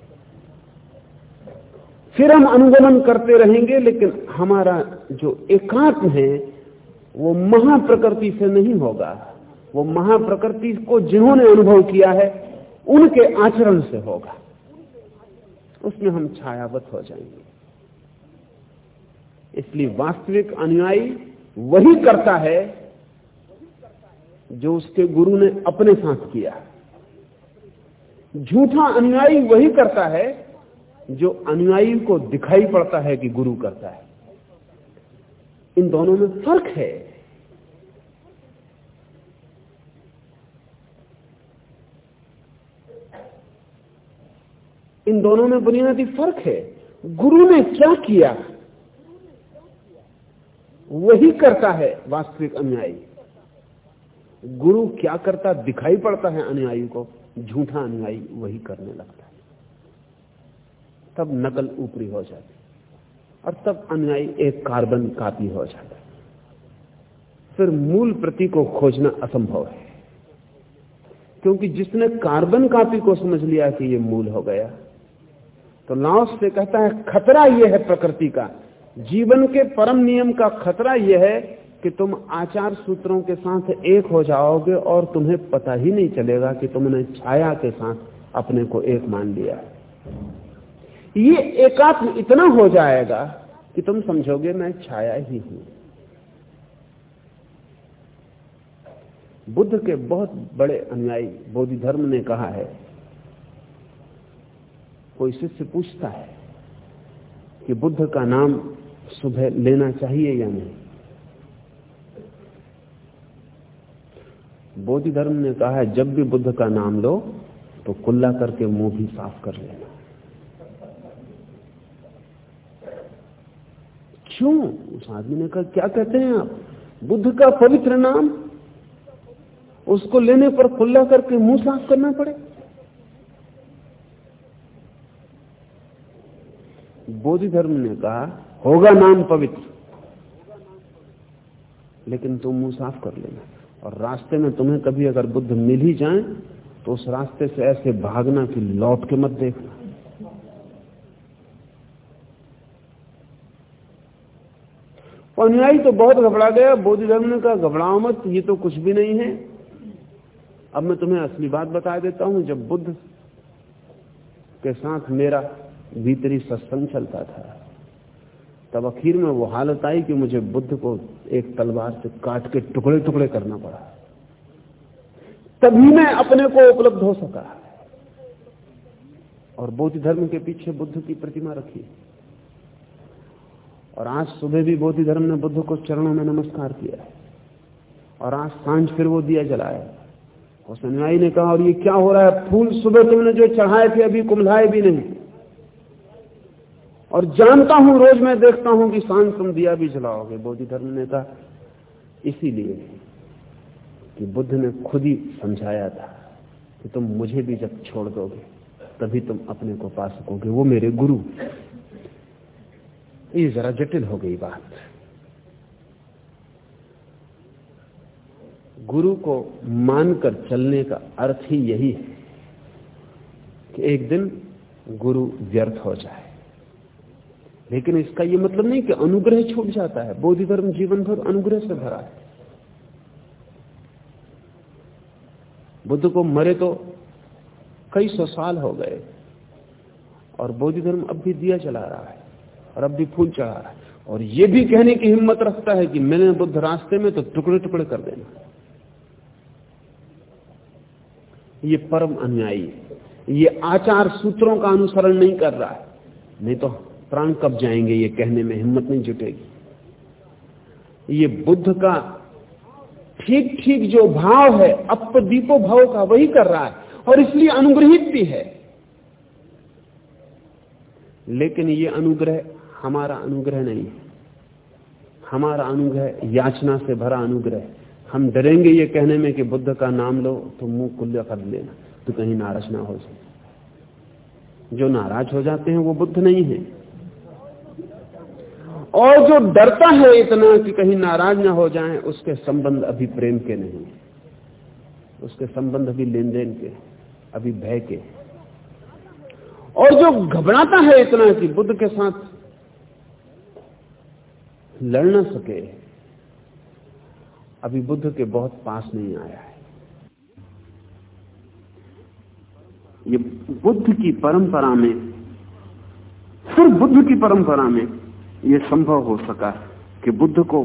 फिर हम अनुगमन करते रहेंगे, लेकिन हमारा जो एकात्म है, वो महाप्रकृति से नहीं होगा। वो महाप्रकृति को जिन्होंने अनुभव किया है, उनके आचरण से होगा। उसमें हम छायावत हो जाएँगे। इसलिए वास्तविक अनुयायी वही करता है, जो उसके गुरु ने अपने साथ किया। झूठा अनुयायी वही करता है जो अनुयायी को दिखाई पड़ता है कि गुरु करता है। इन दोनों में फ़र्क है। इन दोनों में बुनियादी फ़र्क है। गुरु ने क्या किया? वही करता है वास्तविक अनुयायी। गुरु क्या करता दिखाई पड़ता है अनुयायी को? झूठा अनुयायी वही करने लगता है। तब नकल ऊपरी हो जाती और तब अनुयायी एक कार्बन कापी हो जाता है। फिर मूल प्रति को खोजना असंभव है। क्योंकि जिसने कार्बन कापी को समझ लिया कि ये मूल हो गया तो लाओस से कहता है, खतरा यह है प्रकृति का। जीवन के परम नियम का खतरा यह है कि तुम आचार सूत्रों के साथ एक हो जाओगे और तुम्हें पता ही नहीं चलेगा कि तुमने छाया के साथ अपने को एक मान लिया ये एकात्म इतना हो जाएगा कि तुम समझोगे, मैं छाया ही हूँ। बुद्ध के बहुत बड़े अनुयायी बोधि धर्म ने कहा है, कोई शिष्य पूछता है कि बुद्ध का नाम सुबह लेना चाहिए या नहीं? बोधि धर्म ने कहा है, जब भी बुद्ध का नाम लो तो कुल्ला करके मुँह भी साफ़ कर लेना। क्यों? उस आदमी ने कहा, क्या कहते हैं आप? बुद्ध का पवित्र नाम, उसको लेने पर खुल्ला करके मुँह साफ़ करना पड़े। बोधि धर्म ने कहा, होगा नाम पवित्र, लेकिन तुम मुँह साफ़ कर लेना। और रास्ते में तुम्हें कभी अगर बुद्ध मिल ही जाए तो उस रास्ते से ऐसे भागना कि लौट के मत देखना। अनुयायी तो बहुत घबरा गया बोधि धर्म ने कहा घबराओ मत, ये तो कुछ भी नहीं है। अब मैं तुम्हें असली बात बता देता हूँ, जब बुद्ध के साथ मेरा भीतरी सत्संग चलता था तब आखिर में वो हालत आई कि मुझे बुद्ध को एक तलवार से काट के टुकड़े टुकड़े करना पड़ा। तभी मैं अपने को उपलब्ध हो सका। और बौद्ध धर्म के पीछे बुद्ध की प्रतिमा रखी। और आज सुबह भी बौद्ध धर्म ने बुद्ध को चरणों में नमस्कार किया। और आज साँझ फिर वो दिया जलाया। अनुयायी ने कहा, और ये क्या हो रहा है? फूल सुबह तुमने जो चढ़ाए थे, अभी कुमलाए भी नहीं। और जानता हूँ, रोज मैं देखता हूँ कि साँझ तुम दिया भी जलाओगे, बोधि धर्म ने कहा। इसीलिए कि बुद्ध ने खुद ही समझाया था कि तुम मुझे भी जब छोड़ दोगे, तभी तुम अपने को पा सकोगे, वो मेरे गुरु। ये जरा जटिल हो गई बात। गुरु को मानकर चलने का अर्थ ही यही है कि एक दिन गुरु व्यर्थ हो जाए। लेकिन इसका यह मतलब नहीं कि अनुग्रह छूट जाता है। बोधि धर्म जीवन भर अनुग्रह से भरा है। बुद्ध को मरे तो कई सौ साल हो गए और बोधि धर्म अब भी दिया चला रहा है और अब भी फूल चढ़ा रहा है। और ये भी कहने की हिम्मत रखता है कि मैंने बुद्ध रास्ते में तो टुकड़े टुकड़े कर देना। ये परम अनुयायी है ये आचार सूत्रों का अनुसरण नहीं कर रहा है। नहीं तो प्राण कब जाएँगे, ये कहने में हिम्मत नहीं जुटेगी। ये बुद्ध का ठीक ठीक जो भाव है, अपदीपो भाव का वही कर रहा है, और इसलिए अनुग्रहित भी है। लेकिन ये अनुग्रह हमारा अनुग्रह नहीं है। हमारा अनुग्रह याचना से भरा अनुग्रह हम डरेंगे ये कहने में कि बुद्ध का नाम लो तो मुँह कुल्ला कर लेना तो कहीं नाराज़ ना हो जाए। जो नाराज़ हो जाते हैं, वो बुद्ध नहीं है। और जो डरता है इतना कि कहीं नाराज़ ना हो जाए, उसके संबंध अभी प्रेम के नहीं उसके संबंध अभी लेन देन के अभी भय के और जो घबराता है इतना कि बुद्ध के साथ लड़ ना सके, अभी बुद्ध के बहुत पास नहीं आया है। ये बुद्ध की परंपरा में, सिर्फ़ बुद्ध की परंपरा में यह संभव हो सका कि बुद्ध को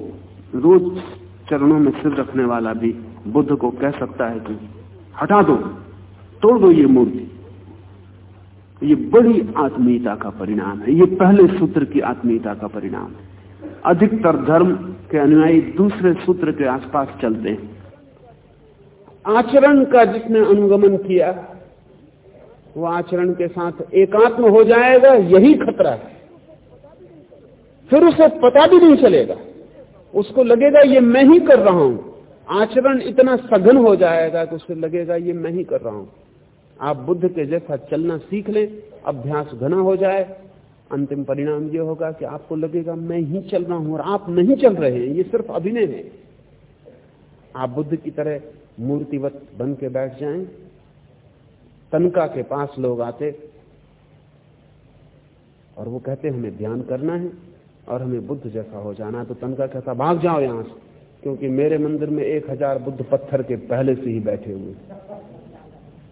रोज चरणों में सिर रखने वाला भी बुद्ध को कह सकता है कि हटा दो, तोड़ दो ये मूर्ति। ये बड़ी आत्मीयता का परिणाम है। ये पहले सूत्र की आत्मीयता का परिणाम है। अधिकतर धर्म के अनुयायी दूसरे सूत्र के आसपास चलते हैं। आचरण का जिसने अनुगमन किया, वो आचरण के साथ एकात्म हो जाएगा, यही खतरा है। फिर उसे पता भी नहीं चलेगा। उसको लगेगा, ये मैं ही कर रहा हूँ। आचरण इतना सघन हो जाएगा कि उसे लगेगा, ये मैं ही कर रहा हूँ। आप बुद्ध के जैसा चलना सीख लें, अभ्यास घना हो जाए। अंतिम परिणाम यह होगा कि आपको लगेगा, मैं ही चल रहा हूँ और आप नहीं चल रहे हैं, ये सिर्फ़ अभिनय है। आप बुद्ध की तरह मूर्तिवत बन के बैठ जाएँ। तनका के पास लोग आते और वो कहते, हमें ध्यान करना है। और हमें बुद्ध जैसा हो जाना है तो तनका कहता, भाग जाओ यहाँ से। क्योंकि मेरे मंदिर में एक हज़ार बुद्ध पत्थर के पहले से ही बैठे हुए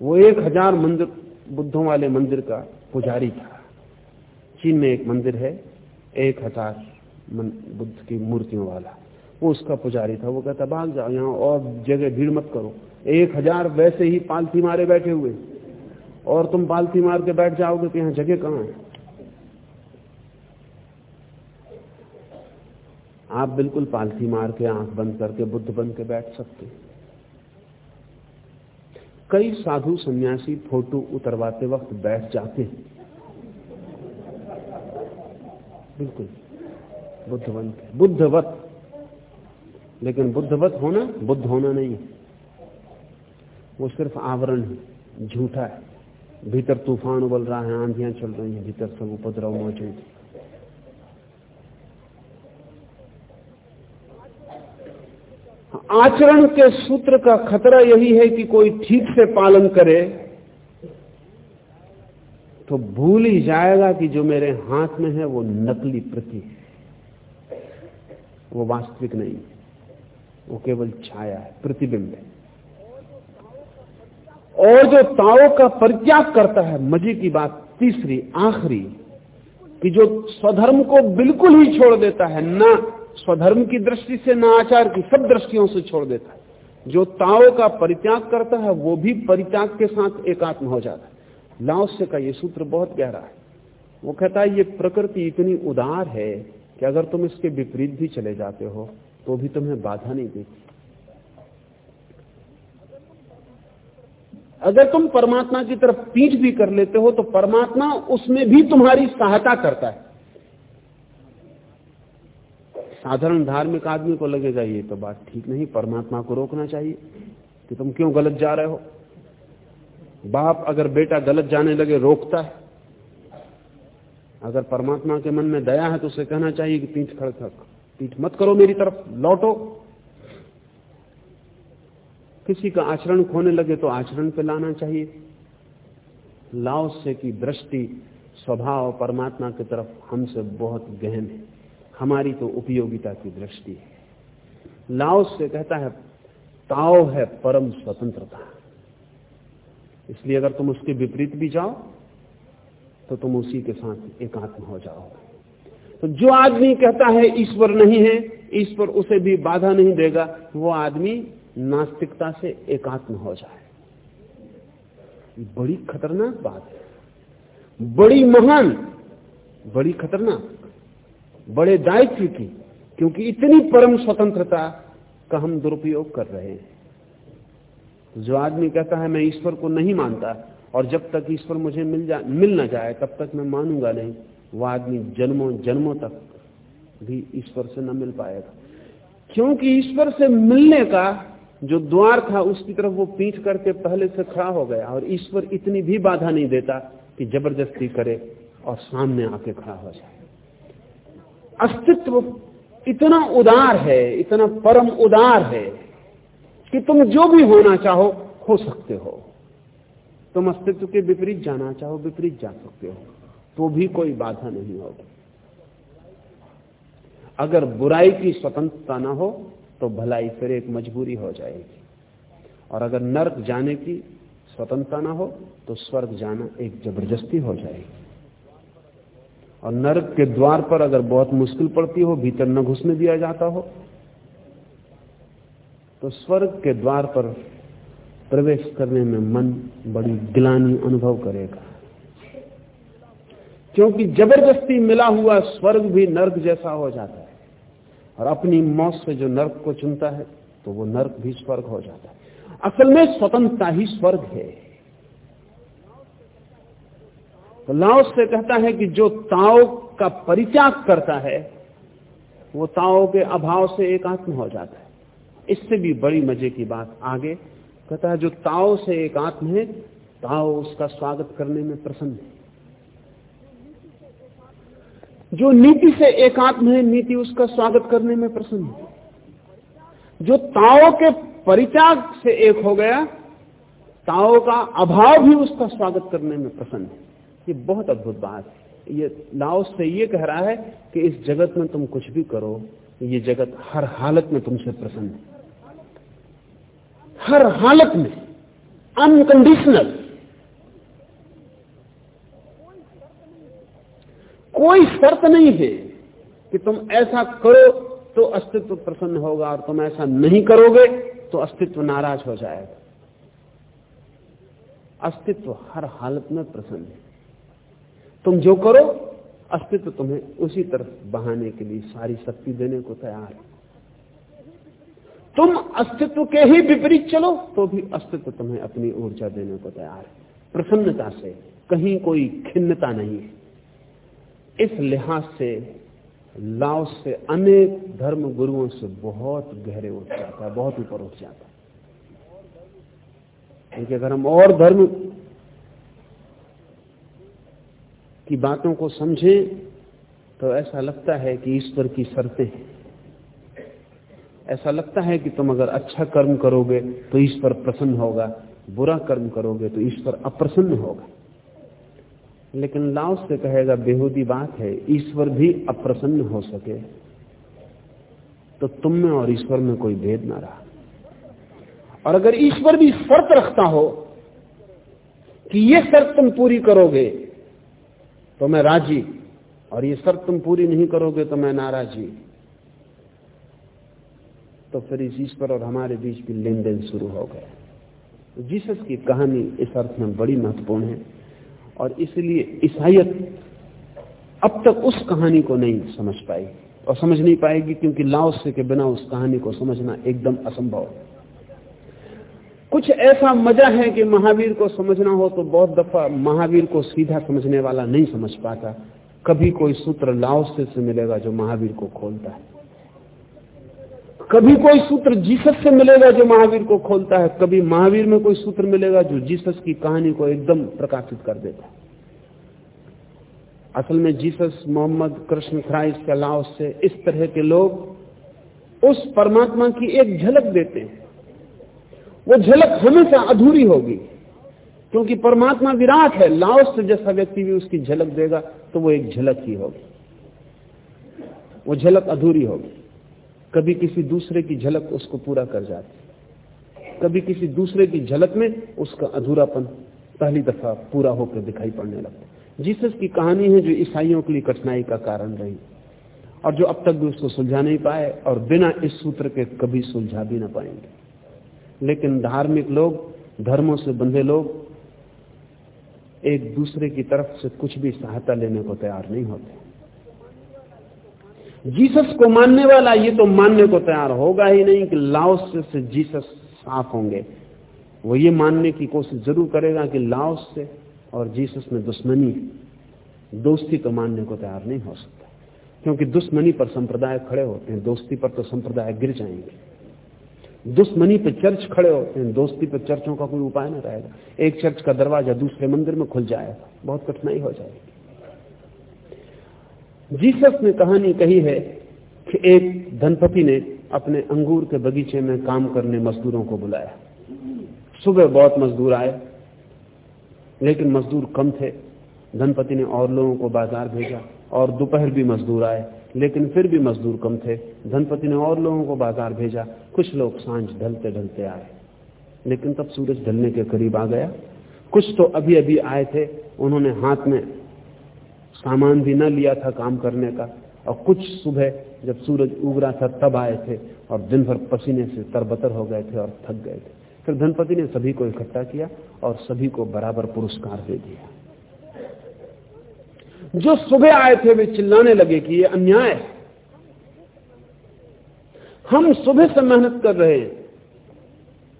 वो एक हज़ार मंदिर, बुद्धों वाले मंदिर का पुजारी था। चीन में एक मंदिर है, एक हज़ार बुद्ध की मूर्तियों वाला। वो उसका पुजारी था। वो कहता, भाग जाओ यहाँ और जगह भीड़ मत करो। एक हज़ार वैसे ही पालथी मारे बैठे हुए और तुम पालथी मार के बैठ जाओगे तो यहाँ जगह कहाँ है? आप बिल्कुल पालथी मार के आँख बंद करके, बुद्ध बन के बैठ सकते कई साधु सन्यासी फ़ोटो उतरवाते वक्त बैठ जाते हैं। बिल्कुल। बुद्धवंत बुद्धवत। लेकिन बुद्धवत होना, बुद्ध होना नहीं वो सिर्फ़ आवरण है, झूठा है। भीतर तूफ़ान उबल रहा है, आंधियाँ चल रही हैं, भीतर सब उपद्रव मौजूद आचरण के सूत्र का खतरा यही है कि कोई ठीक से पालन करे तो भूल ही जाएगा कि जो मेरे हाथ में है वो नकली प्रति है। वो वास्तविक नहीं है। वो केवल छाया है, प्रतिबिंब है। और जो ताओ का परित्याग करता है, मज़े की बात तीसरी, आखिरी, कि जो स्वधर्म को बिल्कुल ही छोड़ देता है, ना स्वधर्म की दृष्टि से, ना आचार की, सब दृष्टियों से छोड़ देता है। जो ताओ का परित्याग करता है, वो भी परित्याग के साथ एकात्म हो जाता है। लाओस्य का ये सूत्र बहुत गहरा है। वो कहता है, ये प्रकृति इतनी उदार है कि अगर तुम इसके विपरीत भी चले जाते हो तो भी तुम्हें बाधा नहीं देती। अगर तुम परमात्मा की तरफ़ पीठ भी कर लेते हो तो परमात्मा उसमें भी तुम्हारी सहायता करता है। साधारण धार्मिक आदमी को लगेगा ये तो बात ठीक नहीं, परमात्मा को रोकना चाहिए कि तुम क्यों गलत जा रहे हो? बाप अगर बेटा गलत जाने लगे, रोकता है। अगर परमात्मा के मन में दया है तो उसे कहना चाहिए कि पीठ खड़खड़ पीठ मत करो मेरी तरफ़, लौटो। किसी का आचरण खोने लगे तो आचरण पे लाना चाहिए। लाओ से की दृष्टि, स्वभाव परमात्मा की तरफ़ हमसे बहुत गहन है। हमारी तो उपयोगिता की दृष्टि है। लाओ से कहता है, ताओ है परम स्वतंत्रता। इसलिए अगर तुम उसके विपरीत भी जाओ तो तुम उसी के साथ एकात्म हो जाओ तो जो आदमी कहता है, ईश्वर नहीं है, ईश्वर उसे भी बाधा नहीं देगा, वो आदमी नास्तिकता से एकात्म हो जाए। बड़ी खतरनाक बात है। बड़ी महान, बड़ी खतरनाक। बड़े दायित्व की, क्योंकि इतनी परम स्वतंत्रता का हम दुरुपयोग कर रहे हैं। जो आदमी कहता है, मैं ईश्वर को नहीं मानता और जब तक ईश्वर मुझे मिल जा, मिल ना जाए, तब तक मैं मानूँगा नहीं वह आदमी जन्मों जन्मों तक भी ईश्वर से न मिल पाएगा। क्योंकि ईश्वर से मिलने का जो द्वार था, उसकी तरफ़ वो पीठ करके पहले से खड़ा हो गया और ईश्वर इतनी भी बाधा नहीं देता कि ज़बरदस्ती करे और सामने आके खड़ा हो जाए। अस्तित्व इतना उदार है, इतना परम उदार है, कि तुम जो भी होना चाहो, हो सकते हो। तुम अस्तित्व के विपरीत जाना चाहो, विपरीत जा सकते हो। तो भी कोई बाधा नहीं होगी। अगर बुराई की स्वतंत्रता ना हो तो भलाई फिर एक मजबूरी हो जाएगी। और अगर नर्क जाने की स्वतंत्रता ना हो तो स्वर्ग जाना एक ज़बरदस्ती हो जाएगी। और नरक के द्वार पर अगर बहुत मुश्किल पड़ती हो, भीतर न घुसने दिया जाता हो तो स्वर्ग के द्वार पर प्रवेश करने में मन बड़ी गिलानी अनुभव करेगा। क्योंकि ज़बरदस्ती मिला हुआ स्वर्ग भी नर्क जैसा हो जाता है। और अपनी मौत से जो नर्क को चुनता है तो वो नर्क भी स्वर्ग हो जाता है। असल में स्वतंत्रता ही स्वर्ग है। तो लाओस से कहता है कि जो ताओ का परित्याग करता है, वो ताओ के अभाव से एकात्म हो जाता है। इससे भी बड़ी मज़े की बात आगे कहता है, जो ताओ से एकात्म है, ताओ उसका स्वागत करने में प्रसन्न है। जो नीति से एकात्म है, नीति उसका स्वागत करने में प्रसन्न है। जो ताओ के परित्याग से एक हो गया, ताओ का अभाव भी उसका स्वागत करने में प्रसन्न है। ये बहुत अद्भुत बात है। ये लाओस से ये कह रहा है कि इस जगत में तुम कुछ भी करो, ये जगत हर हालत में तुमसे प्रसन्न है। हर हालत में अनकंडीशनल कोई शर्त नहीं है कि तुम ऐसा करो तो अस्तित्व प्रसन्न होगा और तुम ऐसा नहीं करोगे तो अस्तित्व नाराज़ हो जाएगा। अस्तित्व हर हालत में प्रसन्न है। तुम जो करो, अस्तित्व तुम्हें उसी तरफ़ बहाने के लिए सारी शक्ति देने को तैयार है। तुम अस्तित्व के ही विपरीत चलो तो भी अस्तित्व तुम्हें अपनी ऊर्जा देने को तैयार है। प्रसन्नता से कहीं कोई खिन्नता नहीं है। इस लिहाज से लाओ से अनेक धर्म गुरुओं से बहुत गहरे उठ जाता है, बहुत ऊपर उठ जाता है। क्योंकि अगर हम और धर्म की बातों को समझें तो ऐसा लगता है कि ईश्वर की शर्तें हैं। ऐसा लगता है कि तुम अगर अच्छा कर्म करोगे तो ईश्वर प्रसन्न होगा, बुरा कर्म करोगे तो ईश्वर अप्रसन्न होगा। लेकिन लाओ से कहेगा, बेहूदी बात है, ईश्वर भी अप्रसन्न हो सके तो तुम में और ईश्वर में कोई भेद ना रहा। और अगर ईश्वर भी शर्त रखता हो कि ये शर्त तुम पूरी करोगे तो मैं राज़ी। और ये शर्त तुम पूरी नहीं करोगे तो मैं नाराजी। तो फिर इस ईश्वर और हमारे बीच भी लेन देन शुरू हो गया। तो जीसस की कहानी इस अर्थ में बड़ी महत्वपूर्ण है। और इसलिए ईसाइत अब तक उस कहानी को नहीं समझ पाई। और समझ नहीं पाएगी क्योंकि लाओस के बिना उस कहानी को समझना एकदम असंभव है। कुछ ऐसा मज़ा है कि महावीर को समझना हो तो बहुत दफ़ा महावीर को सीधा समझने वाला नहीं समझ पाता। कभी कोई सूत्र लाओस से मिलेगा जो महावीर को खोलता है। कभी कोई सूत्र जीसस से मिलेगा जो महावीर को खोलता है। कभी महावीर में कोई सूत्र मिलेगा जो जीसस की कहानी को एकदम प्रकाशित कर देता है। असल में जीसस, मोहम्मद, कृष्ण, क्राइस्ट के अलाव से इस तरह के लोग उस परमात्मा की एक झलक देते हैं। वो झलक हमेशा अधूरी होगी। क्योंकि परमात्मा विराट है, लाओस से जैसा व्यक्ति भी उसकी झलक देगा तो वो एक झलक ही होगी। वो झलक अधूरी होगी। कभी किसी दूसरे की झलक उसको पूरा कर जाती कभी किसी दूसरे की झलक में उसका अधूरापन पहली दफ़ा पूरा होकर दिखाई पड़ने लगता जीसस की कहानी है जो ईसाइयों के लिए कठिनाई का कारण रही। और जो अब तक भी उसको सुलझा नहीं पाए और बिना इस सूत्र के कभी सुलझा भी ना पाएँगे। लेकिन धार्मिक लोग, धर्मों से बंधे लोग एक दूसरे की तरफ़ से कुछ भी सहायता लेने को तैयार नहीं होते। जीसस को मानने वाला ये तो मानने को तैयार होगा ही नहीं कि लाओस से जीसस साफ़ होंगे। वो ये मानने की कोशिश ज़रूर करेगा कि लाओस से और जीसस में दुश्मनी, दोस्ती तो मानने को तैयार नहीं हो सकता। क्योंकि दुश्मनी पर संप्रदाय खड़े होते हैं, दोस्ती पर तो संप्रदाय गिर जाएँगे। दुश्मनी पे चर्च खड़े होते हैं, दोस्ती पर चर्चों का कोई उपाय ना रहेगा। एक चर्च का दरवाज़ा दूसरे मंदिर में खुल जाएगा, बहुत कठिनाई हो जाएगी। जीसस ने कहानी कही है कि एक धनपति ने अपने अंगूर के बगीचे में काम करने मजदूरों को बुलाया। सुबह बहुत मजदूर आए, लेकिन मजदूर कम थे। धनपति ने और लोगों को बाज़ार भेजा और दोपहर भी मजदूर आए। लेकिन फिर भी मजदूर कम थे। धनपति ने और लोगों को बाज़ार भेजा। कुछ लोग साँझ ढलते ढलते आए। लेकिन तब सूरज ढलने के करीब आ गया। कुछ तो अभी अभी आए थे। उन्होंने हाथ में सामान भी न लिया था काम करने का। और कुछ सुबह जब सूरज उग रहा था, तब आए थे और दिन भर पसीने से तरबतर हो गए थे और थक गए थे। फिर धनपति ने सभी को इकट्ठा किया और सभी को बराबर पुरस्कार दे दिया। जो सुबह आए थे वे चिल्लाने लगे कि ये अन्याय है। हम सुबह से मेहनत कर रहे हैं।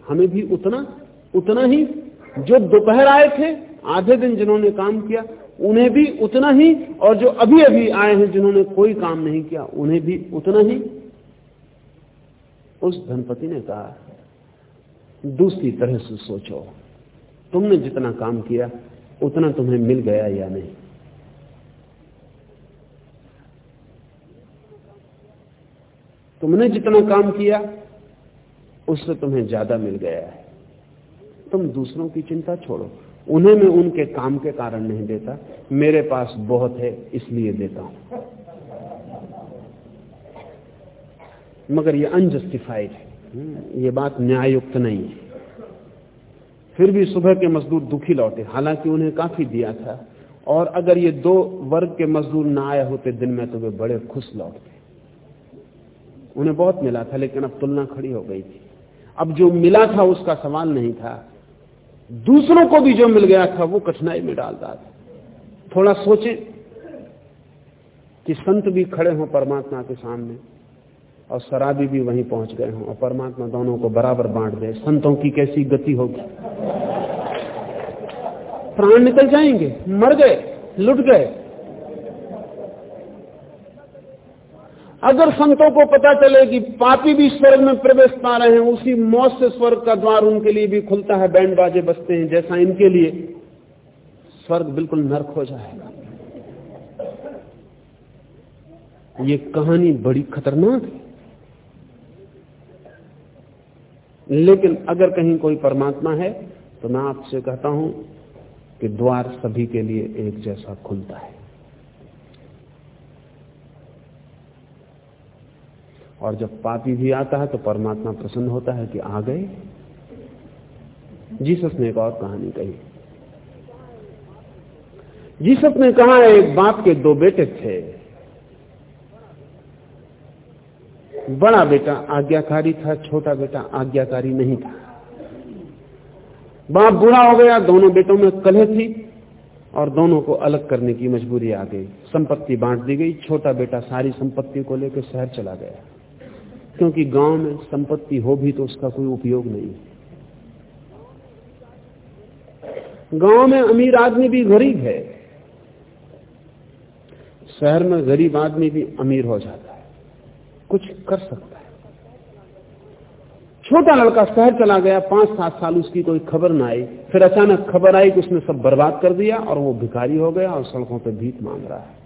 हमें भी उतना उतना ही जो दोपहर आए थे, आधे दिन जिन्होंने काम किया, उन्हें भी उतना ही, और जो अभी अभी आए हैं जिन्होंने कोई काम नहीं किया, उन्हें भी उतना ही। उस धनपति ने कहा, दूसरी तरह से सोचो, तुमने जितना काम किया, उतना तुम्हें मिल गया या नहीं? तुमने जितना काम किया, उससे तुम्हें ज़्यादा मिल गया है। तुम दूसरों की चिंता छोड़ो। उन्हें मैं उनके काम के कारण नहीं देता, मेरे पास बहुत है, इसलिए देता हूँ। मगर ये अनजस्टिफाइड है। ये बात न्यायुक्त नहीं है। फिर भी सुबह के मजदूर दुखी लौटे। हालाँकि उन्हें काफ़ी दिया था। और अगर ये दो वर्ग के मजदूर ना आए होते दिन में तो वे बड़े खुश लौटते। उन्हें बहुत मिला था, लेकिन अब तुलना खड़ी हो गई थी। अब जो मिला था, उसका सवाल नहीं था। दूसरों को भी जो मिल गया था, वो कठिनाई में डालता था थोड़ा सोचें कि संत भी खड़े हों परमात्मा के सामने, और शराबी भी वहीं पहुँच गए हों, और परमात्मा दोनों को बराबर बांट दे। संतों की कैसी गति होगी? प्राण निकल जाएँगे, मर गए, लुट गए। अगर संतों को पता चले कि पापी भी स्वर्ग में प्रवेश पा रहे हैं, उसी मौत से स्वर्ग का द्वार उनके लिए भी खुलता है बैंड बाजे बजते हैं, जैसा इनके लिए स्वर्ग बिल्कुल नर्क हो जाएगा। ये कहानी बड़ी खतरनाक है। लेकिन अगर कहीं कोई परमात्मा है तो मैं आपसे कहता हूँ कि द्वार सभी के लिए एक जैसा खुलता है। और जब पापी भी आता है तो परमात्मा प्रसन्न होता है कि आ गए। जीसस ने एक और कहानी कही। जीसस ने कहा, एक बाप के दो बेटे थे। बड़ा बेटा आज्ञाकारी था, छोटा बेटा आज्ञाकारी नहीं था। बाप बुरा हो गया, दोनों बेटों में कलह थी और दोनों को अलग करने की मजबूरी आ गई। संपत्ति बांट दी गई, छोटा बेटा सारी संपत्ति को लेकर शहर चला गया। क्योंकि गाँव में संपत्ति हो भी तो उसका कोई उपयोग नहीं। है गाँव में अमीर आदमी भी गरीब है। शहर में गरीब आदमी भी अमीर हो जाता है। कुछ कर सकता है। छोटा लड़का शहर चला गया पाँच सात साल उसकी कोई खबर ना आई। फिर अचानक खबर आई कि उसने सब बर्बाद कर दिया और वो भिखारी हो गया और सड़कों पर भीख मांग रहा है।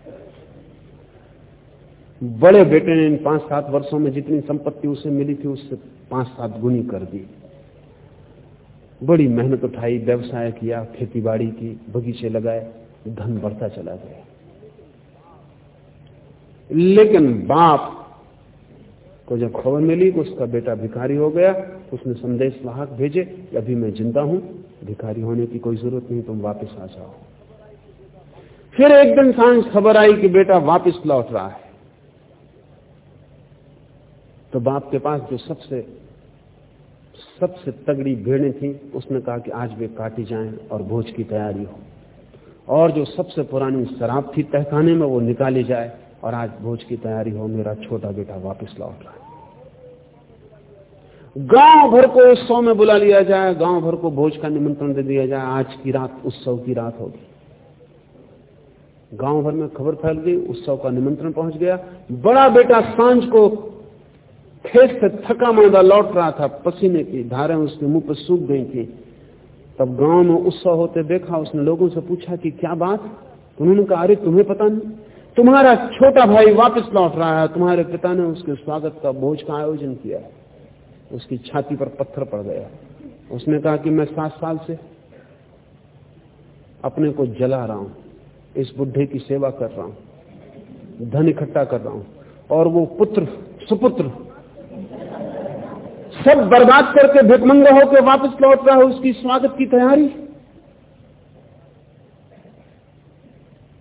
बड़े बेटे ने इन पाँच सात वर्षों में जितनी संपत्ति उसे मिली थी, उससे पाँच सात गुनी कर दी। बड़ी मेहनत उठाई, व्यवसाय किया, खेतीबाड़ी की, बगीचे लगाए, धन बढ़ता चला गया। लेकिन बाप को जब खबर मिली कि उसका बेटा भिखारी हो गया, उसने संदेश वाहक भेजे कि अभी मैं ज़िंदा हूँ, भिखारी होने की कोई ज़रूरत नहीं, तुम वापस आ जाओ। फिर एक दिन साँझ खबर आई कि बेटा वापस लौट रहा है। तो बाप के पास जो सबसे सबसे तगड़ी भेड़ें थी, उसने कहा कि आज वे काटी जाएँ और भोज की तैयारी हो। और जो सबसे पुरानी शराब थी तहखाने में, वो निकाली जाए और आज भोज की तैयारी हो, मेरा छोटा बेटा वापस लौट रहा है गाँव भर को उत्सव में बुला लिया जाए, गाँव भर को भोज का निमंत्रण दे दिया जाए। आज की रात, उत्सव की रात होगी। गाँव भर में खबर फैल गई, उत्सव का निमंत्रण पहुँच गया। बड़ा बेटा साँझ को खेत से थका मांदा लौट रहा था पसीने की, धारें उसके मुँह पर सूख गई थी। तब गाँव में उत्सव होते देखा, उसने लोगों से पूछा कि क्या बात? उन्होंने कहा, अरे, तुम्हें पता नहीं। तुम्हारा छोटा भाई वापस लौट रहा है। तुम्हारे पिता ने उसके स्वागत का भोज का आयोजन किया उसकी छाती पर पत्थर पड़ गया। उसने कहा कि मैं सात साल से अपने को जला रहा हूँ। इस बुढ़े की सेवा कर रहा हूँ। धन इकट्ठा कर रहा हूँ। और वो पुत्र, सुपुत्र सब बर्बाद करके भिकमंगा होकर वापस लौट रहा है, उसकी स्वागत की तैयारी।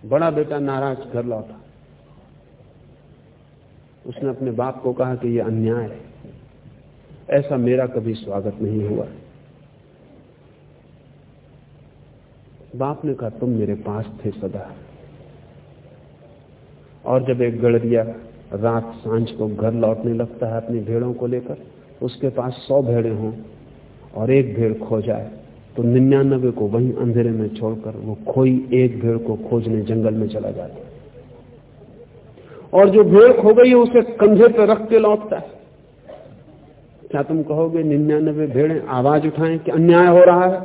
बड़ा बेटा नाराज़ घर लौटा। उसने अपने बाप को कहा कि यह अन्याय है। ऐसा मेरा कभी स्वागत नहीं हुआ। बाप ने कहा, तुम मेरे पास थे सदा। और जब एक गड़रिया रात साँझ को घर लौटने लगता है अपनी भेड़ों को लेकर उसके पास सौ भेड़े हों और एक भेड़ खो जाए तो निन्यानबे को वहीं अंधेरे में छोड़कर वो खोई एक भेड़ को खोजने जंगल में चला जाता है। और जो भेड़ खो गई है, उसे कंधे पर रख के लौटता है। क्या तुम कहोगे, निन्यानबे भेड़े, आवाज़ उठाएँ कि अन्याय हो रहा है?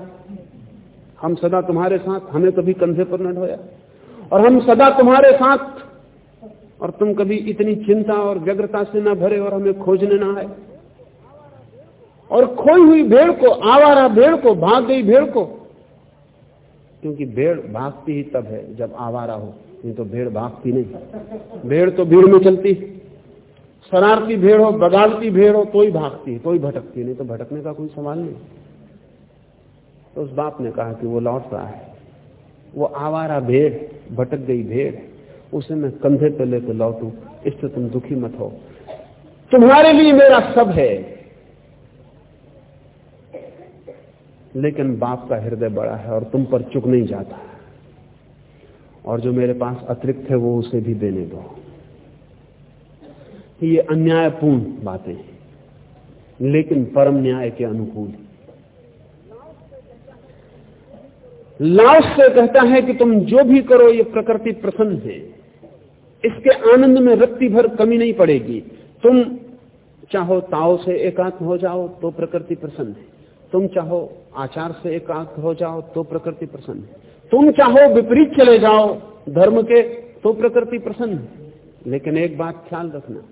हम सदा तुम्हारे साथ, हमें कभी कंधे पर न ढोया। और हम सदा तुम्हारे साथ। और तुम कभी इतनी चिंता और व्यग्रता से न भरे और हमें खोजने ना आए। और खोई हुई भेड़ को, आवारा भेड़ को, भाग गई भेड़ को। क्योंकि भेड़ भागती ही तब है, जब आवारा हो। नहीं तो भेड़ भागती नहीं। भेड़ तो भीड़ में चलती। शरारती भेड़ हो, बगालती भेड़ हो तो ही भागती है तो ही भटकती। नहीं तो भटकने का कोई सवाल नहीं। तो उस बाप ने कहा कि वो लौट रहा है। वो आवारा भेड़, भटक गई भेड़। उसे मैं कंधे पे लेकर लौटू। इससे तुम दुखी मत हो। तुम्हारे लिए मेरा सब है। लेकिन बाप का हृदय बड़ा है और तुम पर चुक नहीं जाता और जो मेरे पास अतिरिक्त है, वो उसे भी देने दो। ये अन्यायपूर्ण बातें लेकिन परम न्याय के अनुकूल लाश से कहता है कि तुम जो भी करो, ये प्रकृति प्रसन्न है। इसके आनंद में रत्ती भर कमी नहीं पड़ेगी। तुम चाहो ताओ से एकात्म हो जाओ तो प्रकृति प्रसन्न है। तुम चाहो आचार से एकात्म हो जाओ तो प्रकृति प्रसन्न है। तुम चाहो विपरीत चले जाओ, धर्म के तो प्रकृति प्रसन्न है। लेकिन एक बात ख्याल रखना,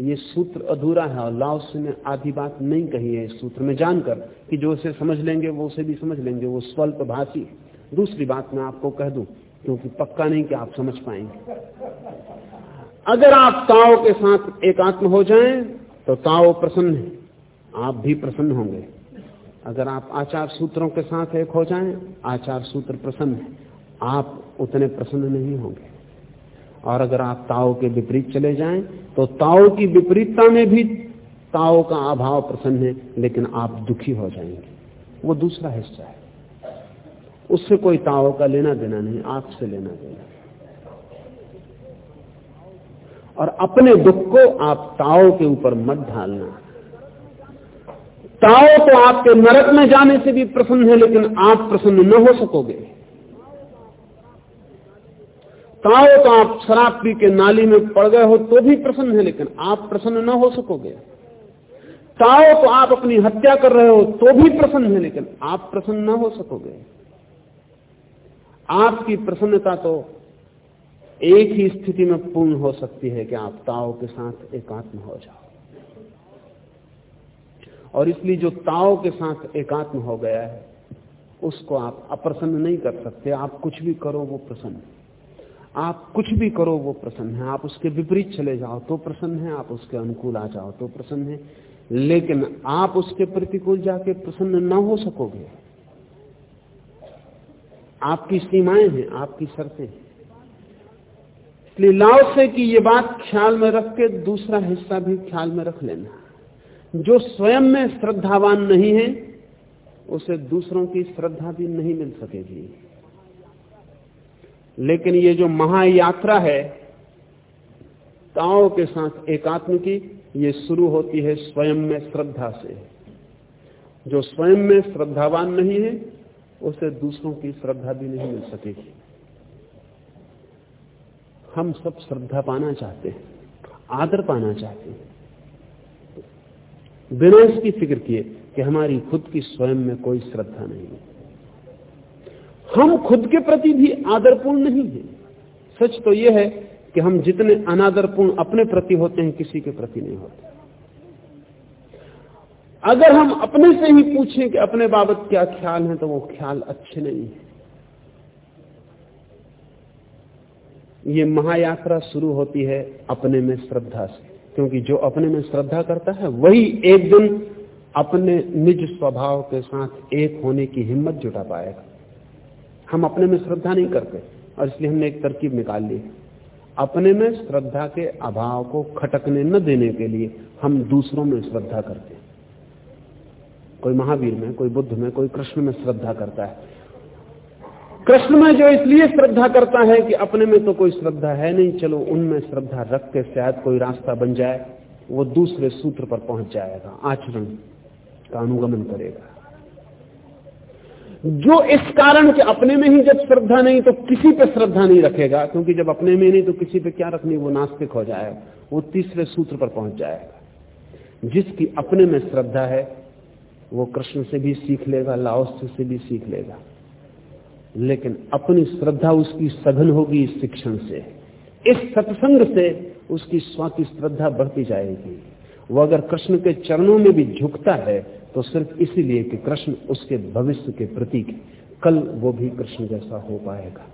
ये सूत्र अधूरा है और लाओस ने आधी बात नहीं कही है इस सूत्र में जानकर कि जो उसे समझ लेंगे, वो उसे भी समझ लेंगे, वो स्वल्प भाषी दूसरी बात मैं आपको कह दूँ, क्योंकि पक्का नहीं कि आप समझ पाएँगे। अगर आप ताओ के साथ एकात्म हो जाएँ तो ताओ प्रसन्न है। आप भी प्रसन्न होंगे। अगर आप आचार सूत्रों के साथ एक हो जाएँ, आचार सूत्र प्रसन्न है। आप उतने प्रसन्न नहीं होंगे। और अगर आप ताओ के विपरीत चले जाएँ तो ताओ की विपरीतता में भी ताओ का अभाव प्रसन्न है, लेकिन आप दुखी हो जाएँगे। वो दूसरा हिस्सा है। उससे कोई ताओ का लेना देना नहीं, आपसे लेना देना। और अपने दुख को आप ताओ के ऊपर मत ढालना। ताओ तो आपके नरक में जाने से भी प्रसन्न है, लेकिन आप प्रसन्न न हो सकोगे। ताओ तो आप शराब पी के नाली में पड़ गए हो तो भी प्रसन्न है, लेकिन आप प्रसन्न न हो सकोगे। ताओ तो आप अपनी हत्या कर रहे हो तो भी प्रसन्न है, लेकिन आप प्रसन्न ना हो सकोगे। आपकी प्रसन्नता तो एक ही स्थिति में पूर्ण हो सकती है कि आप ताओ के साथ एकात्म हो जाओ। और इसलिए जो ताओ के साथ एकात्म हो गया है, उसको आप अप्रसन्न नहीं कर सकते। आप कुछ भी करो, वो प्रसन्न आप कुछ भी करो, वो प्रसन्न है। आप उसके विपरीत चले जाओ तो प्रसन्न है। आप उसके अनुकूल आ जाओ तो प्रसन्न है। लेकिन आप उसके प्रतिकूल जाके प्रसन्न ना हो सकोगे। आपकी सीमाएँ हैं, आपकी शर्तें हैं। इसलिए लाओ से कि ये बात ख्याल में रख के दूसरा हिस्सा भी ख्याल में रख लेना। जो स्वयं में श्रद्धावान नहीं है, उसे दूसरों की श्रद्धा भी नहीं मिल सकेगी। लेकिन ये जो महायात्रा है, ताओ के साथ एकात्म की, ये शुरू होती है स्वयं में श्रद्धा से। जो स्वयं में श्रद्धावान नहीं है, उसे दूसरों की श्रद्धा भी नहीं मिल सकेगी। हम सब श्रद्धा पाना चाहते हैं, आदर पाना चाहते हैं। बिना इसकी फ़िक्र किए कि हमारी खुद की स्वयं में कोई श्रद्धा नहीं है। हम खुद के प्रति भी आदरपूर्ण नहीं है। सच तो यह है कि हम जितने अनादरपूर्ण अपने प्रति होते हैं, किसी के प्रति नहीं होते। अगर हम अपने से ही पूछें कि अपने बाबत क्या ख्याल है तो वो ख्याल अच्छे नहीं है। ये महायात्रा शुरू होती है अपने में श्रद्धा से। क्योंकि जो अपने में श्रद्धा करता है, वही एक दिन अपने निज स्वभाव के साथ एक होने की हिम्मत जुटा पाएगा। हम अपने में श्रद्धा नहीं करते, और इसलिए हमने एक तरकीब निकाल ली अपने में श्रद्धा के अभाव को खटकने न देने के लिए हम दूसरों में श्रद्धा करते हैं। कोई महावीर में, कोई बुद्ध में, कोई कृष्ण में श्रद्धा करता है। कृष्ण में जो इसलिए श्रद्धा करता है कि अपने में तो कोई श्रद्धा है नहीं, चलो उनमें श्रद्धा रख के शायद कोई रास्ता बन जाए, वो दूसरे सूत्र पर पहुँच जाएगा, आचरण का अनुगमन करेगा। जो इस कारण के अपने में ही जब श्रद्धा नहीं तो किसी पे श्रद्धा नहीं रखेगा, क्योंकि जब अपने में नहीं तो किसी पे क्या रखनी, वो नास्तिक हो जाएगा वो तीसरे सूत्र पर पहुँच जाएगा। जिसकी अपने में श्रद्धा है, वो कृष्ण से भी सीख लेगा, लाओस से भी सीख लेगा। लेकिन अपनी श्रद्धा उसकी सघन होगी इस शिक्षण से। इस सत्संग से उसकी स्वाति श्रद्धा बढ़ती जाएगी। वो अगर कृष्ण के चरणों में भी झुकता है तो सिर्फ़ इसीलिए कि कृष्ण उसके भविष्य के प्रतीक कल वो भी कृष्ण जैसा हो पाएगा।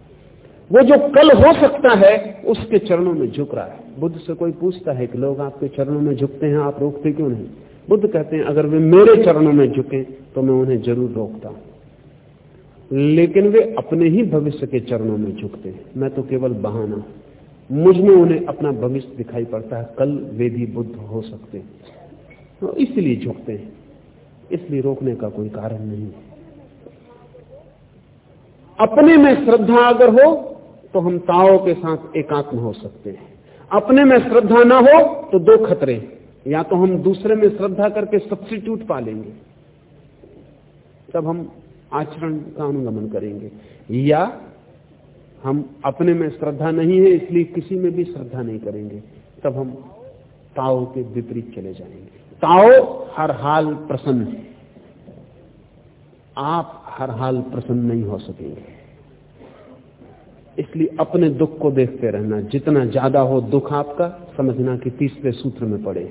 वो जो कल हो सकता है, उसके चरणों में झुक रहा है। बुद्ध से कोई पूछता है कि लोग आपके चरणों में झुकते हैं, आप रोकते क्यों नहीं? बुद्ध कहते हैं, अगर वे मेरे चरणों में झुके तो मैं उन्हें ज़रूर रोकता हूँ। लेकिन वे अपने ही भविष्य के चरणों में झुकते हैं। मैं तो केवल बहाना। मुझमें उन्हें अपना भविष्य दिखाई पड़ता है। कल वे भी बुद्ध हो सकते हैं। तो इसलिए झुकते हैं। इसलिए रोकने का कोई कारण नहीं अपने में श्रद्धा अगर हो तो हम ताओ के साथ एकात्म हो सकते हैं। अपने में श्रद्धा ना हो तो दो खतरे या तो हम दूसरे में श्रद्धा करके सब्सिट्यूट पा लेंगे तब हम आचरण का अनुगमन करेंगे। या हम अपने में श्रद्धा नहीं है, इसलिए किसी में भी श्रद्धा नहीं करेंगे। तब हम ताओ के विपरीत चले जाएँगे। ताओ हर हाल प्रसन्न है। आप हर हाल प्रसन्न नहीं हो सकेंगे। इसलिए अपने दुख को देखते रहना। जितना ज़्यादा हो दुख आपका, समझना कि तीसरे सूत्र में पड़े।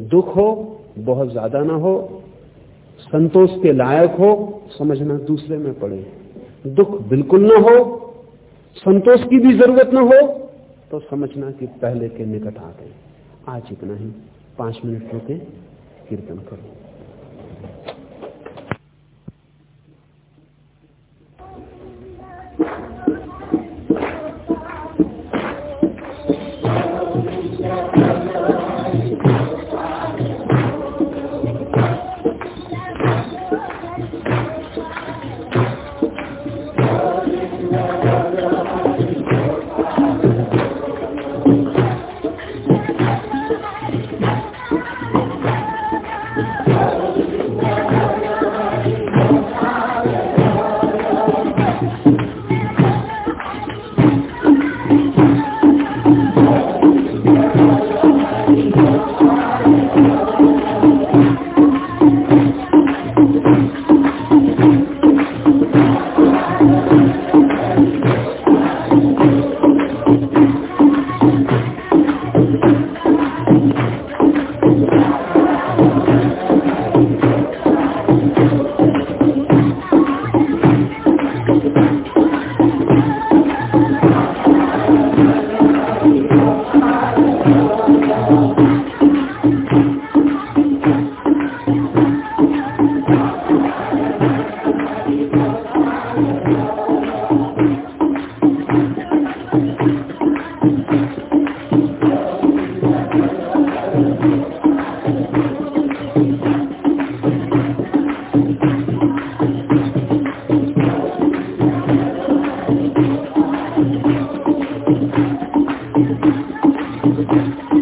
दुख हो, बहुत ज़्यादा ना हो संतोष के लायक हो, समझना दूसरे में पड़े। दुख बिल्कुल ना हो, संतोष की भी ज़रूरत ना हो तो समझना कि पहले के निकट आ गए। आज इतना ही। पाँच मिनट रुके, कीर्तन करो।